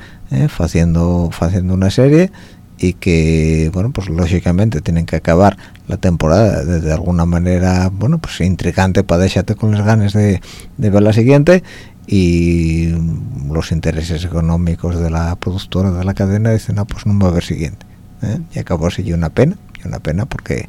haciendo haciendo una serie y que bueno pues lógicamente tienen que acabar la temporada de, alguna manera bueno pues intrigante para dejarte con las ganas de, de ver la siguiente y los intereses económicos de la productora de la cadena dicen, ah, pues no va a haber siguiente. ¿eh? Y acabó así una pena, una pena porque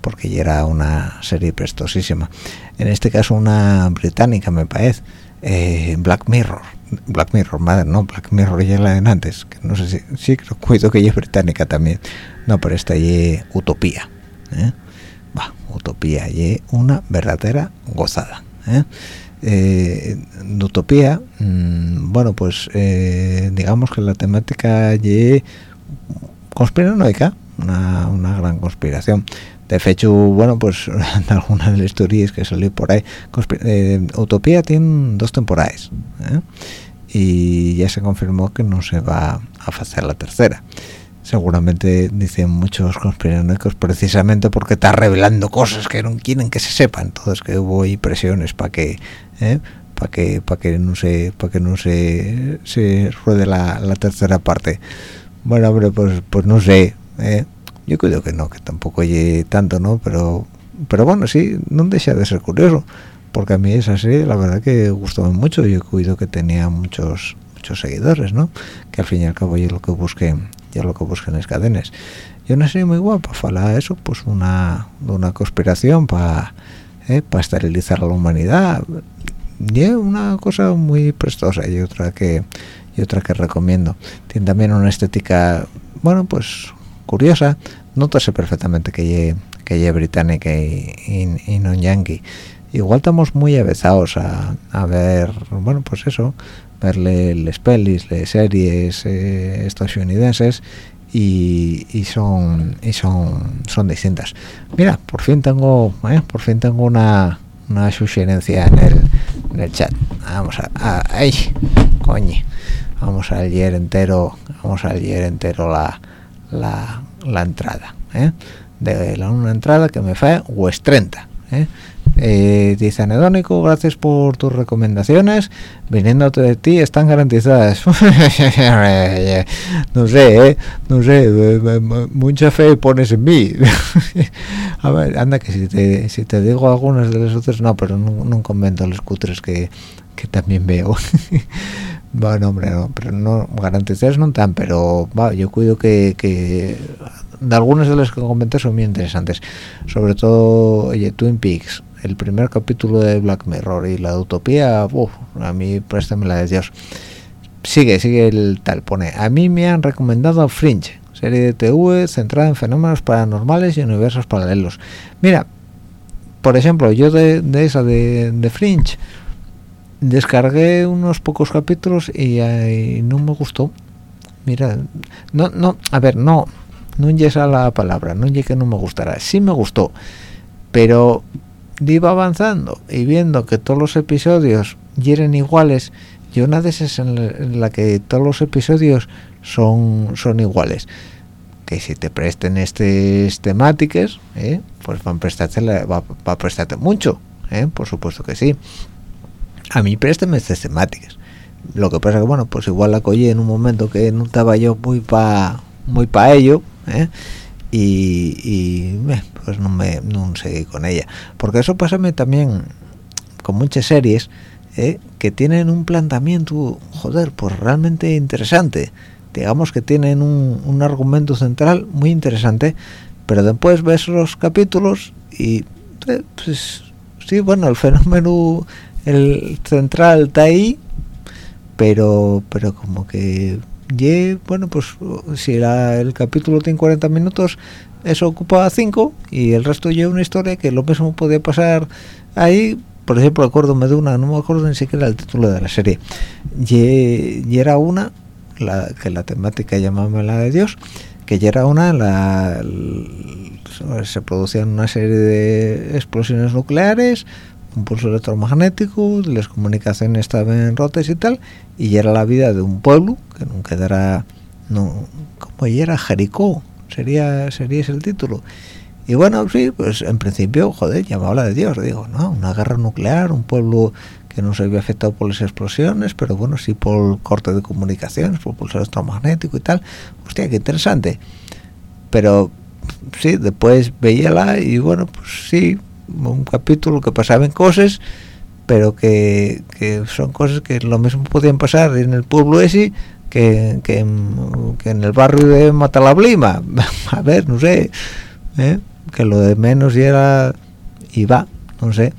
porque ya era una serie prestosísima. En este caso una británica me parece, eh, Black Mirror. Black Mirror, madre, no, Black Mirror ya la de antes, que no sé si, sí, creo, cuido que ella es británica también. No, pero esta es Utopía. ¿eh? Utopía, y una verdadera gozada. ¿eh? Eh, de utopía mm, bueno pues eh, digamos que la temática es conspiranoica una, una gran conspiración de hecho bueno pues algunas de las teorías que salí por ahí eh, utopía tiene dos temporadas ¿eh? y ya se confirmó que no se va a hacer la tercera seguramente dicen muchos conspiranoicos precisamente porque está revelando cosas que no quieren que se sepan. Entonces que hubo ahí presiones para que ¿eh? para que para que no se para que no se se ruede la, tercera parte. Bueno hombre pues pues no sé ¿eh? yo creo que no que tampoco oye tanto no pero pero bueno sí no deja de ser curioso porque a mí esa serie la verdad que gustó mucho. Yo cuido que tenía muchos muchos seguidores no que al fin y al cabo yo lo que busqué ya lo que busquen las cadenas y una serie muy guapa fala eso pues una una conspiración para eh, para esterilizar a la humanidad. Y es una cosa muy prestosa y otra que y otra que recomiendo. Tiene también una estética bueno pues curiosa. Notase perfectamente que ye, que ye británica y, y, y no yankee. Igual estamos muy avezados a, a ver bueno pues eso verle les pelis les series eh, estadounidenses y, y, son y son son distintas mira por fin tengo eh, por fin tengo una una sugerencia en el, en el chat vamos a, a ay coño vamos a leer entero vamos a leer entero la la, la entrada ¿eh? de la, una entrada que me fue West 30 ¿eh? Eh, dice anedónico gracias por tus recomendaciones. Viniendo de ti están garantizadas. No sé ¿eh? no sé mucha fe pones en mí. A ver anda que si te, si te digo algunas de las otras no pero no, no los cutres que, que también veo. Bueno hombre no pero no garantizadas no tan pero va, yo cuido que, que de algunas de las que comenté son muy interesantes. Sobre todo Twin Peaks el primer capítulo de Black Mirror y la Utopía uf, a mí préstame la de Dios. Sigue sigue el tal pone a mí me han recomendado Fringe serie de TV centrada en fenómenos paranormales y universos paralelos mira por ejemplo yo de, esa de, Fringe descargué unos pocos capítulos y, y, no me gustó. Mira no no a ver no no esa la palabra no llegué que no me gustará. Sí me gustó pero iba avanzando y viendo que todos los episodios eran iguales y una de esas en la, que todos los episodios son son iguales que si te presten estas temáticas ¿eh? pues van a prestarte va, va, a prestarte mucho ¿eh? por supuesto que sí a mí préstame estas temáticas lo que pasa que bueno pues igual la cogí en un momento que no estaba yo muy pa muy pa ello ¿eh? Y, y eh, pues no me no seguí con ella porque eso pasa también con muchas series ¿eh? que tienen un planteamiento joder pues realmente interesante digamos que tienen un, un, argumento central muy interesante pero después ves los capítulos y eh, pues sí bueno el fenómeno el central está ahí pero pero como que y bueno pues si la, el capítulo tiene 40 minutos eso ocupa 5 y el resto lleva una historia que lo mismo podía pasar ahí. Por ejemplo acuérdome de una no me acuerdo ni siquiera el título de la serie. Y, y era una la, que la temática llamaba la de Dios que ya era una la, la, se producían una serie de explosiones nucleares un pulso electromagnético, las comunicaciones estaban rotas y tal, y era la vida de un pueblo, que nunca era, no, como ya era Jericó, sería, sería ese el título. Y bueno, sí, pues en principio, joder, llamaba de Dios, digo, ¿no? Una guerra nuclear, un pueblo que no se había afectado por las explosiones, pero bueno, sí por corte de comunicaciones, por pulso electromagnético y tal. Hostia, qué interesante. Pero sí, después veíala y bueno, pues sí, un capítulo que pasaban cosas pero que, que, son cosas que lo mismo podían pasar en el pueblo ese que, que, en el barrio de Matalablima a ver no sé ¿eh? que lo de menos era y va no sé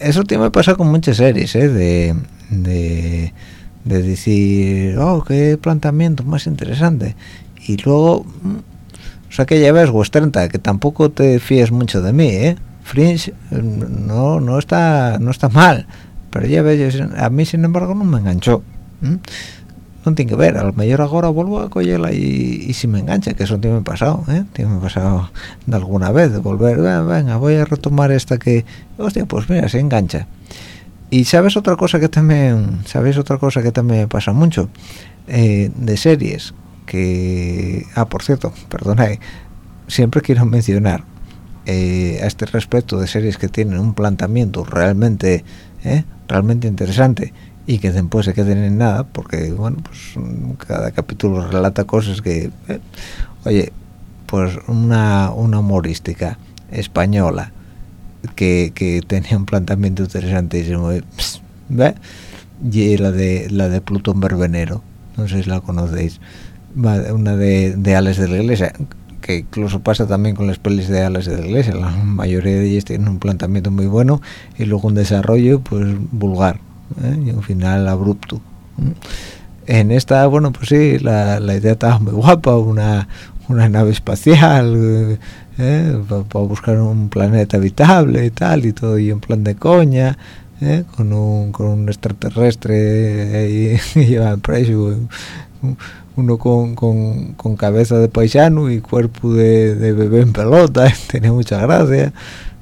eso tiene pasado con muchas series ¿eh? de, de, de decir oh qué planteamiento más interesante y luego o sea que ya ves West 30 que tampoco te fíes mucho de mí ¿eh? Fringe no no está no está mal pero ya ves a mí sin embargo no me enganchó no tiene que ver a lo mejor ahora vuelvo a cogerla y, y, si me engancha que eso tiene pasado ¿eh? tiene pasado de alguna vez de volver venga voy a retomar esta que hostia pues mira se engancha y sabes otra cosa que también sabes otra cosa que también pasa mucho eh, de series que ah por cierto perdona siempre quiero mencionar eh, a este respecto de series que tienen un planteamiento realmente eh, realmente interesante y que después se queden en nada porque bueno pues cada capítulo relata cosas que eh, oye pues una, una humorística española que, que tenía un planteamiento interesantísimo ¿ve? y la de la de Plutón Verbenero no sé si la conocéis una de, de Ales de la Iglesia que incluso pasa también con las pelis de Ales de la Iglesia la mayoría de ellas tienen un planteamiento muy bueno y luego un desarrollo pues vulgar ¿eh? y un final abrupto en esta bueno pues sí la, la idea estaba muy guapa una una nave espacial ¿eh? para buscar un planeta habitable y tal y todo y en plan de coña ¿eh? con un con un extraterrestre y, lleva preso uno con, con, con, cabeza de paisano y cuerpo de, de bebé en pelota tenía mucha gracia.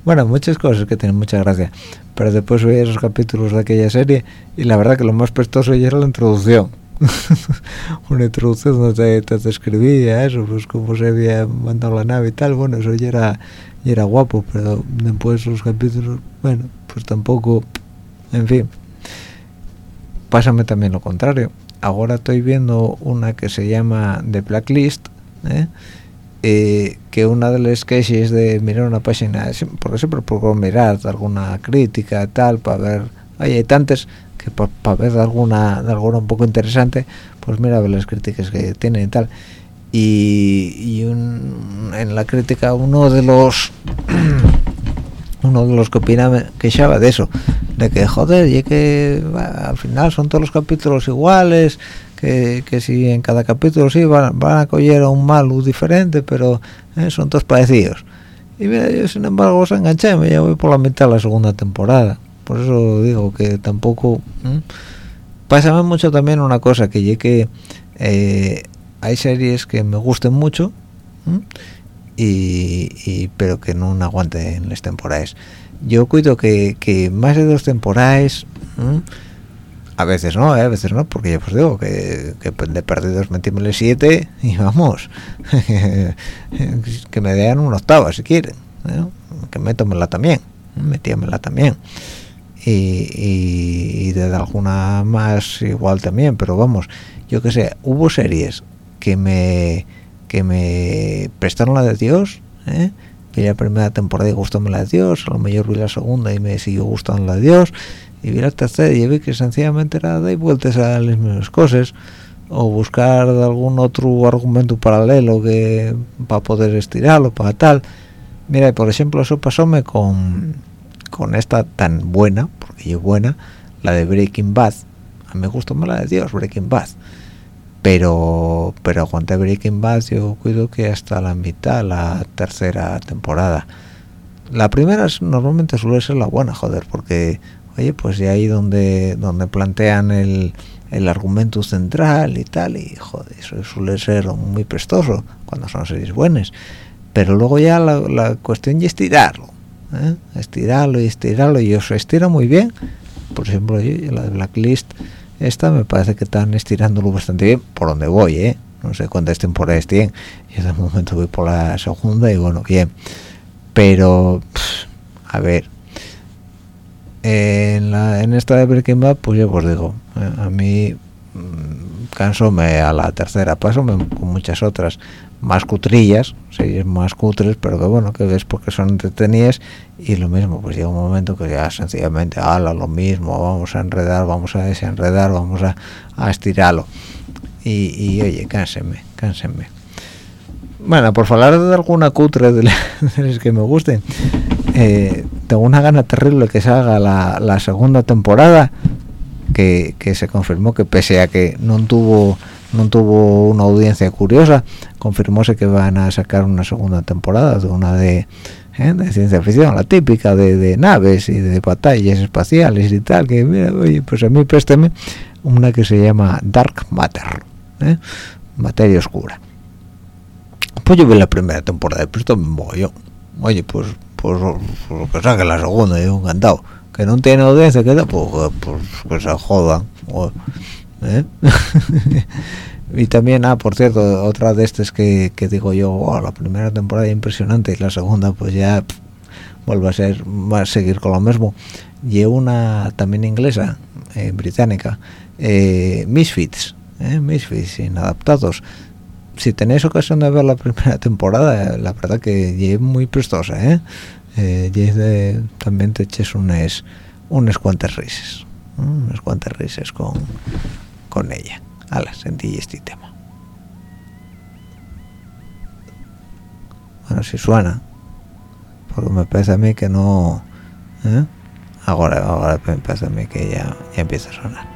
Bueno muchas cosas que tienen mucha gracia pero después veía esos capítulos de aquella serie y la verdad que lo más prestoso era la introducción. Una introducción donde te, describía eso pues cómo se había mandado la nave y tal. Bueno eso ya era ya era guapo pero después los capítulos bueno pues tampoco en fin. Pásame también lo contrario ahora estoy viendo una que se llama The Blacklist ¿eh? Eh, que una de las quejas de mirar una página porque siempre procuro mirar alguna crítica tal para ver hay tantas que para ver alguna alguna un poco interesante pues mira las críticas que tiene y tal y, en la crítica uno de los uno de los que opinaba quejaba de eso de que joder y que al final son todos los capítulos iguales que, que si en cada capítulo sí van, van a coger a un malo diferente pero eh, son todos parecidos. Y mira yo sin embargo os enganché me ya voy por la mitad de la segunda temporada. Por eso digo que tampoco pasa mucho también una cosa que ya que eh, hay series que me gusten mucho y, pero que no aguanten las temporadas yo cuido que, que más de dos temporadas a veces no, ¿eh? a veces no, porque ya os digo que, que de perdidos metímosle siete y vamos, que me den un octava si quieren, ¿eh? que métomela también, metíamela también. Y, y, de alguna más igual también, pero vamos, yo que sé, hubo series que me que me prestaron la de Dios, ¿eh? vi la primera temporada y gustóme la de Dios, a lo mejor vi la segunda y me siguió gustando la de Dios, y vi la tercera y vi que sencillamente era dar vueltas a las mismas cosas o buscar algún otro argumento paralelo que para poder estirarlo para tal. Mira por ejemplo eso pasóme con con esta tan buena porque es buena la de Breaking Bad. A mí gustó más la de Dios Breaking Bad pero pero aguanté Breaking Bad yo cuido que hasta la mitad la tercera temporada. La primera normalmente suele ser la buena joder porque oye pues de ahí donde donde plantean el, el argumento central y tal y joder eso suele ser muy prestoso cuando son series buenas. Pero luego ya la, cuestión es estirarlo ¿eh? estirarlo y estirarlo. Y eso estira muy bien por ejemplo la de Blacklist esta me parece que están estirándolo bastante bien por donde voy ¿eh? no sé cuántas temporadas tienen y de momento voy por la segunda y bueno bien pero a ver en, la, en esta de Breaking Bad pues ya os digo eh, a mí mm, cansóme a la tercera paso con muchas otras más cutrillas series más cutres pero que bueno que ves porque son entretenidas y lo mismo pues llega un momento que ya sencillamente habla lo mismo vamos a enredar vamos a desenredar vamos a, a estirarlo. Y, y, oye cánseme cánseme bueno por hablar de alguna cutre de las que me gusten eh, tengo una gana terrible que salga la, la segunda temporada que, se confirmó que pese a que no tuvo no tuvo una audiencia curiosa confirmóse que van a sacar una segunda temporada de una de, ¿eh? de ciencia ficción la típica de, de, naves y de batallas espaciales y tal que mira oye pues a mí présteme una que se llama Dark Matter ¿eh? materia oscura pues yo vi la primera temporada pero esto me yo oye pues pues, pues que saque la segunda yo encantado que no tiene audiencia que pues, pues, que se jodan ¿eh? y también ah por cierto otra de estas que, que digo yo wow, la primera temporada impresionante y la segunda pues ya pff, vuelve a ser va a seguir con lo mismo. Y una también inglesa eh, británica eh, Misfits eh, Misfits inadaptados. Si tenéis ocasión de ver la primera temporada la verdad que es muy prestosa eh, eh y de, también te eches unas unas cuantas risas unas cuantas risas con con ella. Ala sentí este tema. Bueno si suena porque me parece a mí que no ¿eh? ahora ahora me parece a mí que ya empieza a sonar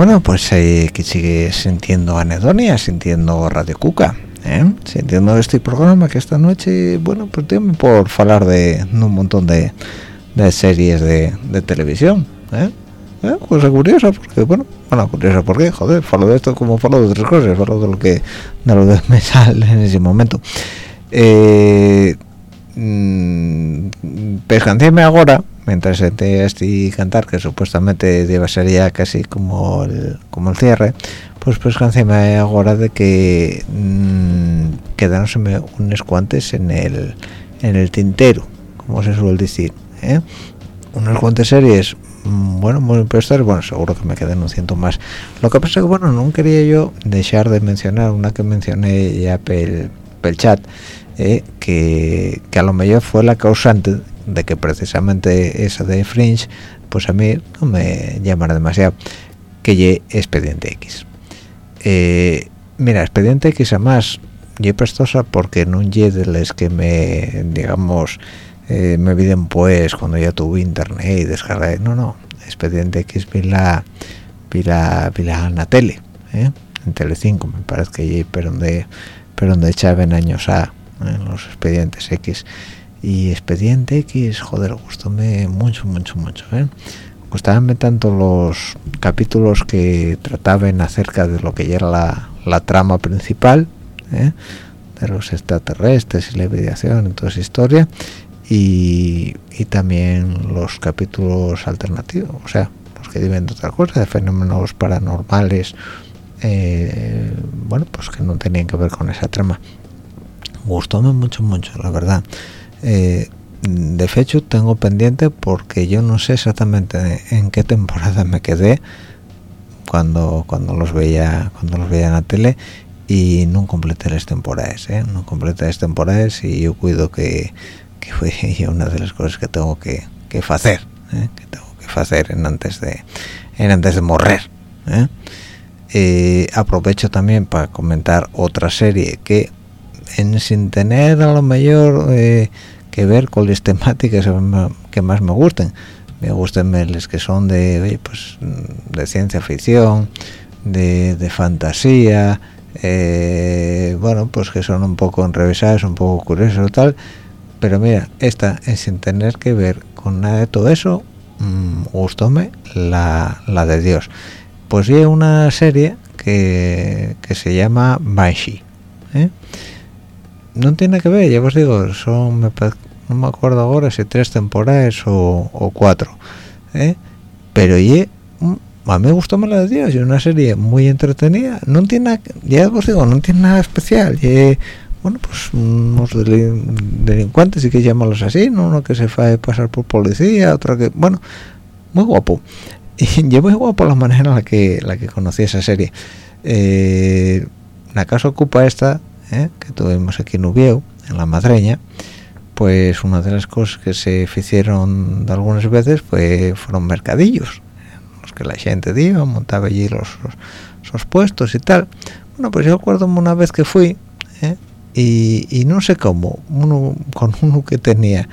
bueno, pues eh, que sigue sintiendo anedonia, sintiendo Radio Cuca, ¿eh? sintiendo este programa que esta noche, bueno, pues tengo por hablar de, un montón de, series de, televisión, ¿eh? ¿Eh? Cosa curiosa, porque, bueno, bueno, curiosa, porque, joder, falo de esto como falo de otras cosas, falo de lo que, de lo que me sale en ese momento. Eh, mm, pescancéme ahora mientras te estoy cantar que supuestamente debe ser ya casi como el, como el cierre pues pescancéme ahora de que mmm, unos cuantes en el en el tintero como se suele decir ¿eh? cuantas series mm, bueno muy interesantes bueno seguro que me quedan un ciento más lo que pasa es que bueno no quería yo dejar de mencionar una que mencioné ya pel, pel chat eh, que, que a lo mejor fue la causante de que precisamente esa de Fringe pues a mí no me llama demasiado que ye Expediente X eh, mira Expediente X además ye prestosa porque no ye de las que me digamos eh, me piden pues cuando ya tuve internet y descargué no no Expediente X vi la vi la, vi la en la tele ¿eh? en me parece que ye pero donde pero donde echaban años a los expedientes X y Expediente X, joder, gustóme mucho, mucho, mucho, ¿eh? Gustaban tanto los capítulos que trataban acerca de lo que ya era la, la trama principal, ¿eh? de los extraterrestres y la mediación y toda esa historia, y, y, también los capítulos alternativos, o sea, los que viven de otra cosa, de fenómenos paranormales, eh, bueno, pues que no tenían que ver con esa trama. Gustóme mucho, mucho, la verdad. Eh, de hecho tengo pendiente porque yo no sé exactamente en qué temporada me quedé cuando cuando los veía cuando los veía en la tele y no completé las temporadas ¿eh? no completé las temporadas y yo cuido que, que fue una de las cosas que tengo que, que hacer ¿eh? que tengo que hacer en antes de en antes de morrer ¿eh? Aprovecho también para comentar otra serie que en, sin tener a lo mejor eh, que ver con las temáticas que más me gusten. Me gustan las que son de pues de ciencia ficción de, fantasía eh, bueno pues que son un poco enrevesadas un poco curiosas tal. Pero mira esta es sin tener que ver con nada de todo eso mmm, gustóme la, de Dios. Pues hay una serie que, que se llama Banshee ¿eh? No tiene que ver, ya os digo, son, me, no me acuerdo ahora si tres temporadas o, o cuatro, ¿eh? pero ye, a mí me gustó más la de Dios, es una serie muy entretenida, no tiene, ya os digo, no tiene nada especial, ye, bueno, pues unos delincuentes, y que llamarlos así, uno que se fa pasar por policía, otro que, bueno, muy guapo, y yo muy guapo la manera en la que, la que conocí esa serie. Eh, la casa ocupa esta ¿eh? que tuvimos aquí en Ubieu, en la Madreña, pues una de las cosas que se hicieron algunas veces fue, fueron mercadillos, los que la gente iba, montaba allí los, los, los, puestos y tal. Bueno, pues yo acuerdo una vez que fui, ¿eh? y, y, no sé cómo, uno con uno que tenía,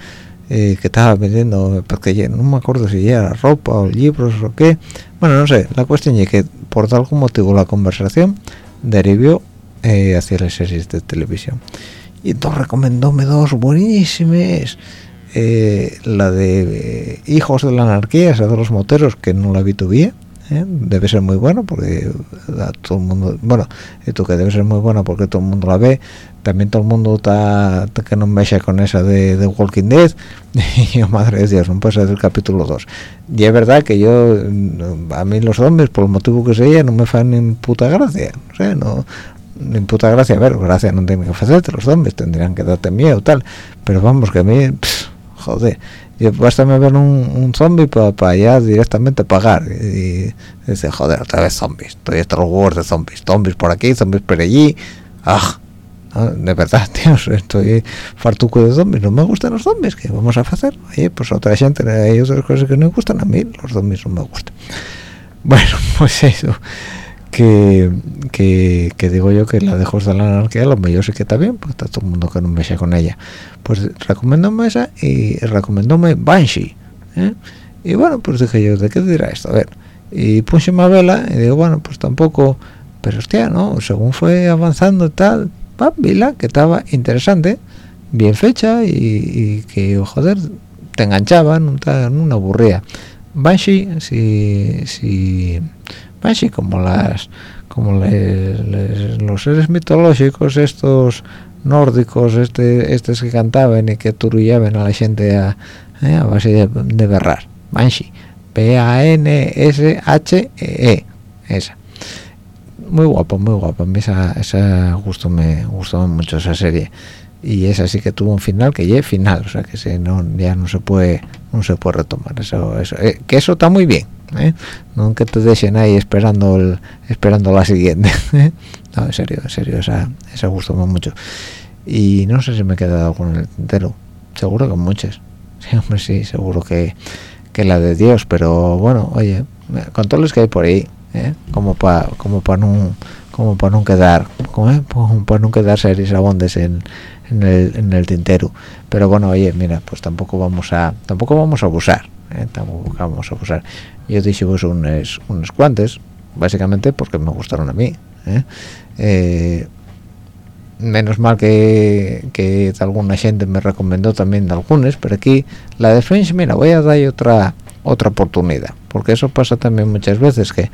eh, que estaba vendiendo, porque no me acuerdo si ya era ropa o libros o qué, bueno, no sé, la cuestión es que por algún motivo la conversación derivó eh, hacia las series de televisión. Y entonces recomendóme dos buenísimas. Eh, la de eh, Hijos de la Anarquía esa de los moteros que no la vi todavía ¿eh? debe ser muy bueno porque a todo el mundo bueno esto que debe ser muy buena porque todo el mundo la ve también todo el mundo está que no me echa con esa de, de, Walking Dead y oh, madre de Dios no puede ser el capítulo 2 y es verdad que yo a mí los zombies por el motivo que sea no me fan ni puta gracia no sé no ni puta gracia a ver gracia no tienen que hacerte los zombies tendrían que darte miedo tal. Pero vamos que a mí pff, joder yo basta me ver un, un zombie para allá directamente pagar. Y, dice joder otra vez zombies estoy los huevos de zombies zombies por aquí zombies por allí. Ah no, de verdad tío estoy fartuco de zombies no me gustan los zombies ¿qué vamos a hacer? oye pues otra gente hay otras cosas que no me gustan a mí los zombies no me gustan. Bueno pues eso que, que, digo yo que la de de la Anarquía lo mejor sí que está bien pues está todo el mundo que no me echa con ella pues recomendóme esa y recomendóme Banshee ¿eh? y bueno pues dije yo ¿de qué dirá esto? a ver y puse una vela y digo bueno pues tampoco pero hostia no según fue avanzando tal va vila que estaba interesante bien fecha y, que joder te enganchaba no, no aburría Banshee si si Banshee como las como les- los seres mitológicos estos nórdicos este estos que cantaban y que turullaban a la gente a, eh, base de, de berrar. Banshee. B A N S H E E. Esa. Muy guapo muy guapo. A mí esa, esa gustó me gustó mucho esa serie. Y esa sí que tuvo un final que ya es final o sea que se, no, ya no se puede no se puede retomar eso, eso. Eh, que eso está muy bien ¿eh? que te dejen ahí esperando el, esperando la siguiente ¿eh? no en serio en serio esa esa gustó mucho y no sé si me queda algo en el tintero seguro que muchas sí sí seguro que que la de Dios pero bueno oye con todos los que hay por ahí ¿eh? como para como para no como para no quedar como como para no quedar series abondes en, en el, en el tintero pero bueno oye mira pues tampoco vamos a tampoco vamos a abusar ¿eh? tampoco vamos a abusar yo dije pues unos unos cuantos básicamente porque me gustaron a mí ¿eh? Eh, menos mal que, que alguna gente me recomendó también de algunos pero aquí la de French mira voy a dar otra otra oportunidad porque eso pasa también muchas veces que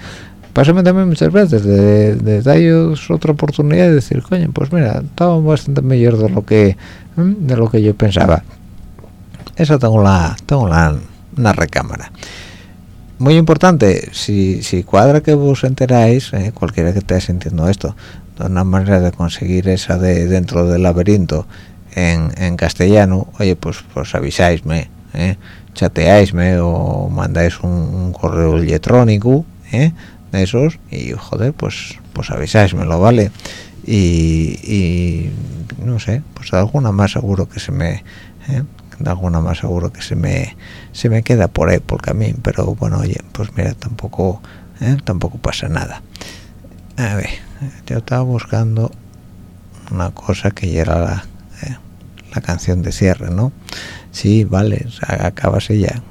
pasa también muchas veces de, de otra oportunidad y decir coño pues mira estaba bastante mejor de lo que de lo que yo pensaba esa tengo la tengo la una recámara. Muy importante si, si cuadra que vos enteráis eh, cualquiera que esté sintiendo esto de una manera de conseguir esa de dentro del laberinto en, en castellano oye pues pues avisáisme eh, chateáisme o mandáis un, correo electrónico eh, de esos y joder pues pues avisáismelo vale y, no sé pues alguna más seguro que se me eh, de alguna más seguro que se me se me queda por ahí por el camino. Pero bueno oye pues mira tampoco eh, tampoco pasa nada. A ver yo estaba buscando una cosa que ya era la, eh, canción de cierre no sí vale acabase ya.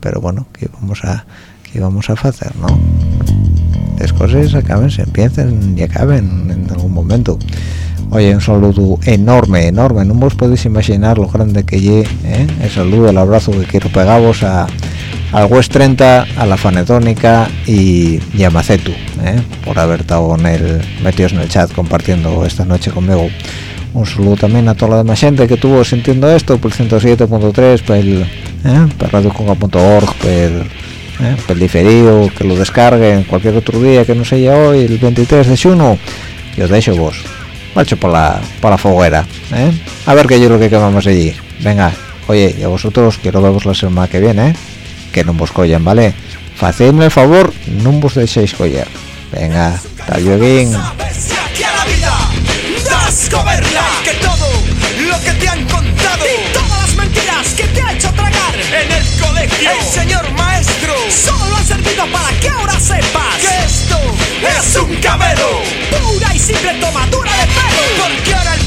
Pero bueno que vamos a que vamos a hacer no las cosas acaben se empiecen y acaben en algún momento oye un saludo enorme enorme no os podéis imaginar lo grande que lle ¿eh? el saludo el abrazo que quiero pegaros a al West 30 a la Fanetónica y, y a Macetu ¿eh? por haber estado en el metidos en el chat compartiendo esta noche conmigo un saludo también a toda la demás gente que estuvo sintiendo esto por el 107.3 por el ¿eh? por radioconga.org por ¿eh? el diferido que lo descarguen cualquier otro día que no sea hoy el 23 de junio y os dejo vos marcho por la por la foguera ¿eh? a ver qué yo lo que quemamos allí. Venga oye y a vosotros quiero veros la semana que viene ¿eh? que no vos collan vale hacedme el favor no vos dejéis collar. Venga hasta luego que todo lo que te han contado Y todas las mentiras que te ha hecho tragar En el colegio El señor maestro. Solo ha servido para que ahora sepas Que esto es un camelo. Pura y simple tomadura de pelo Porque ahora el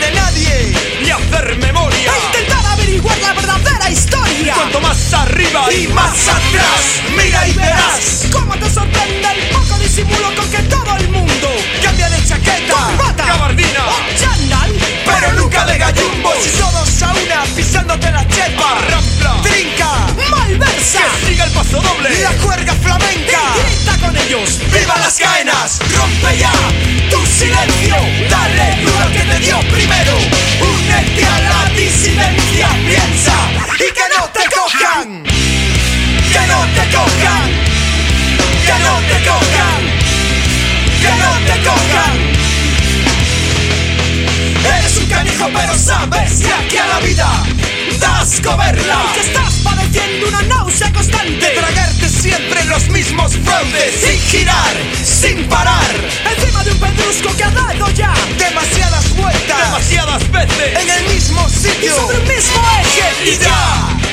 de nadie Que siga el paso doble. La cuerda flamenca. Eh, y con ellos. ¡Viva las caenas! Rompe ya tu silencio. Dale duro que te dio primero. Únete a la disidencia. Piensa y que no te cojan. Que no te cojan. Que no te cojan. Que no te cojan. Eres un canijo pero sabes que aquí a la vida das coberla Que estás padeciendo una náusea constante. De tragarte siempre los mismos fraudes Sin girar, sin parar. Encima de un pedrusco que ha dado ya. Demasiadas vueltas. Demasiadas veces. En el mismo Y sitio sobre un mismo eje. Y ya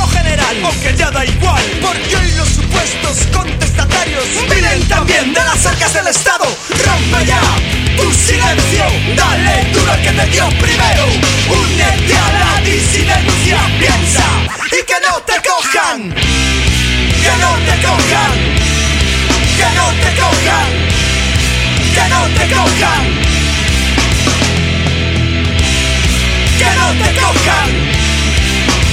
anciano general. Aunque ya da igual Porque hoy los supuestos contestatarios Viven también de las arcas del Estado Rompe ya tu silencio. Dale duro al que te dio primero. Únete a la disidencia Piensa y que no te cojan. Que no te cojan. Que no te cojan. Que no te cojan. Que no te cojan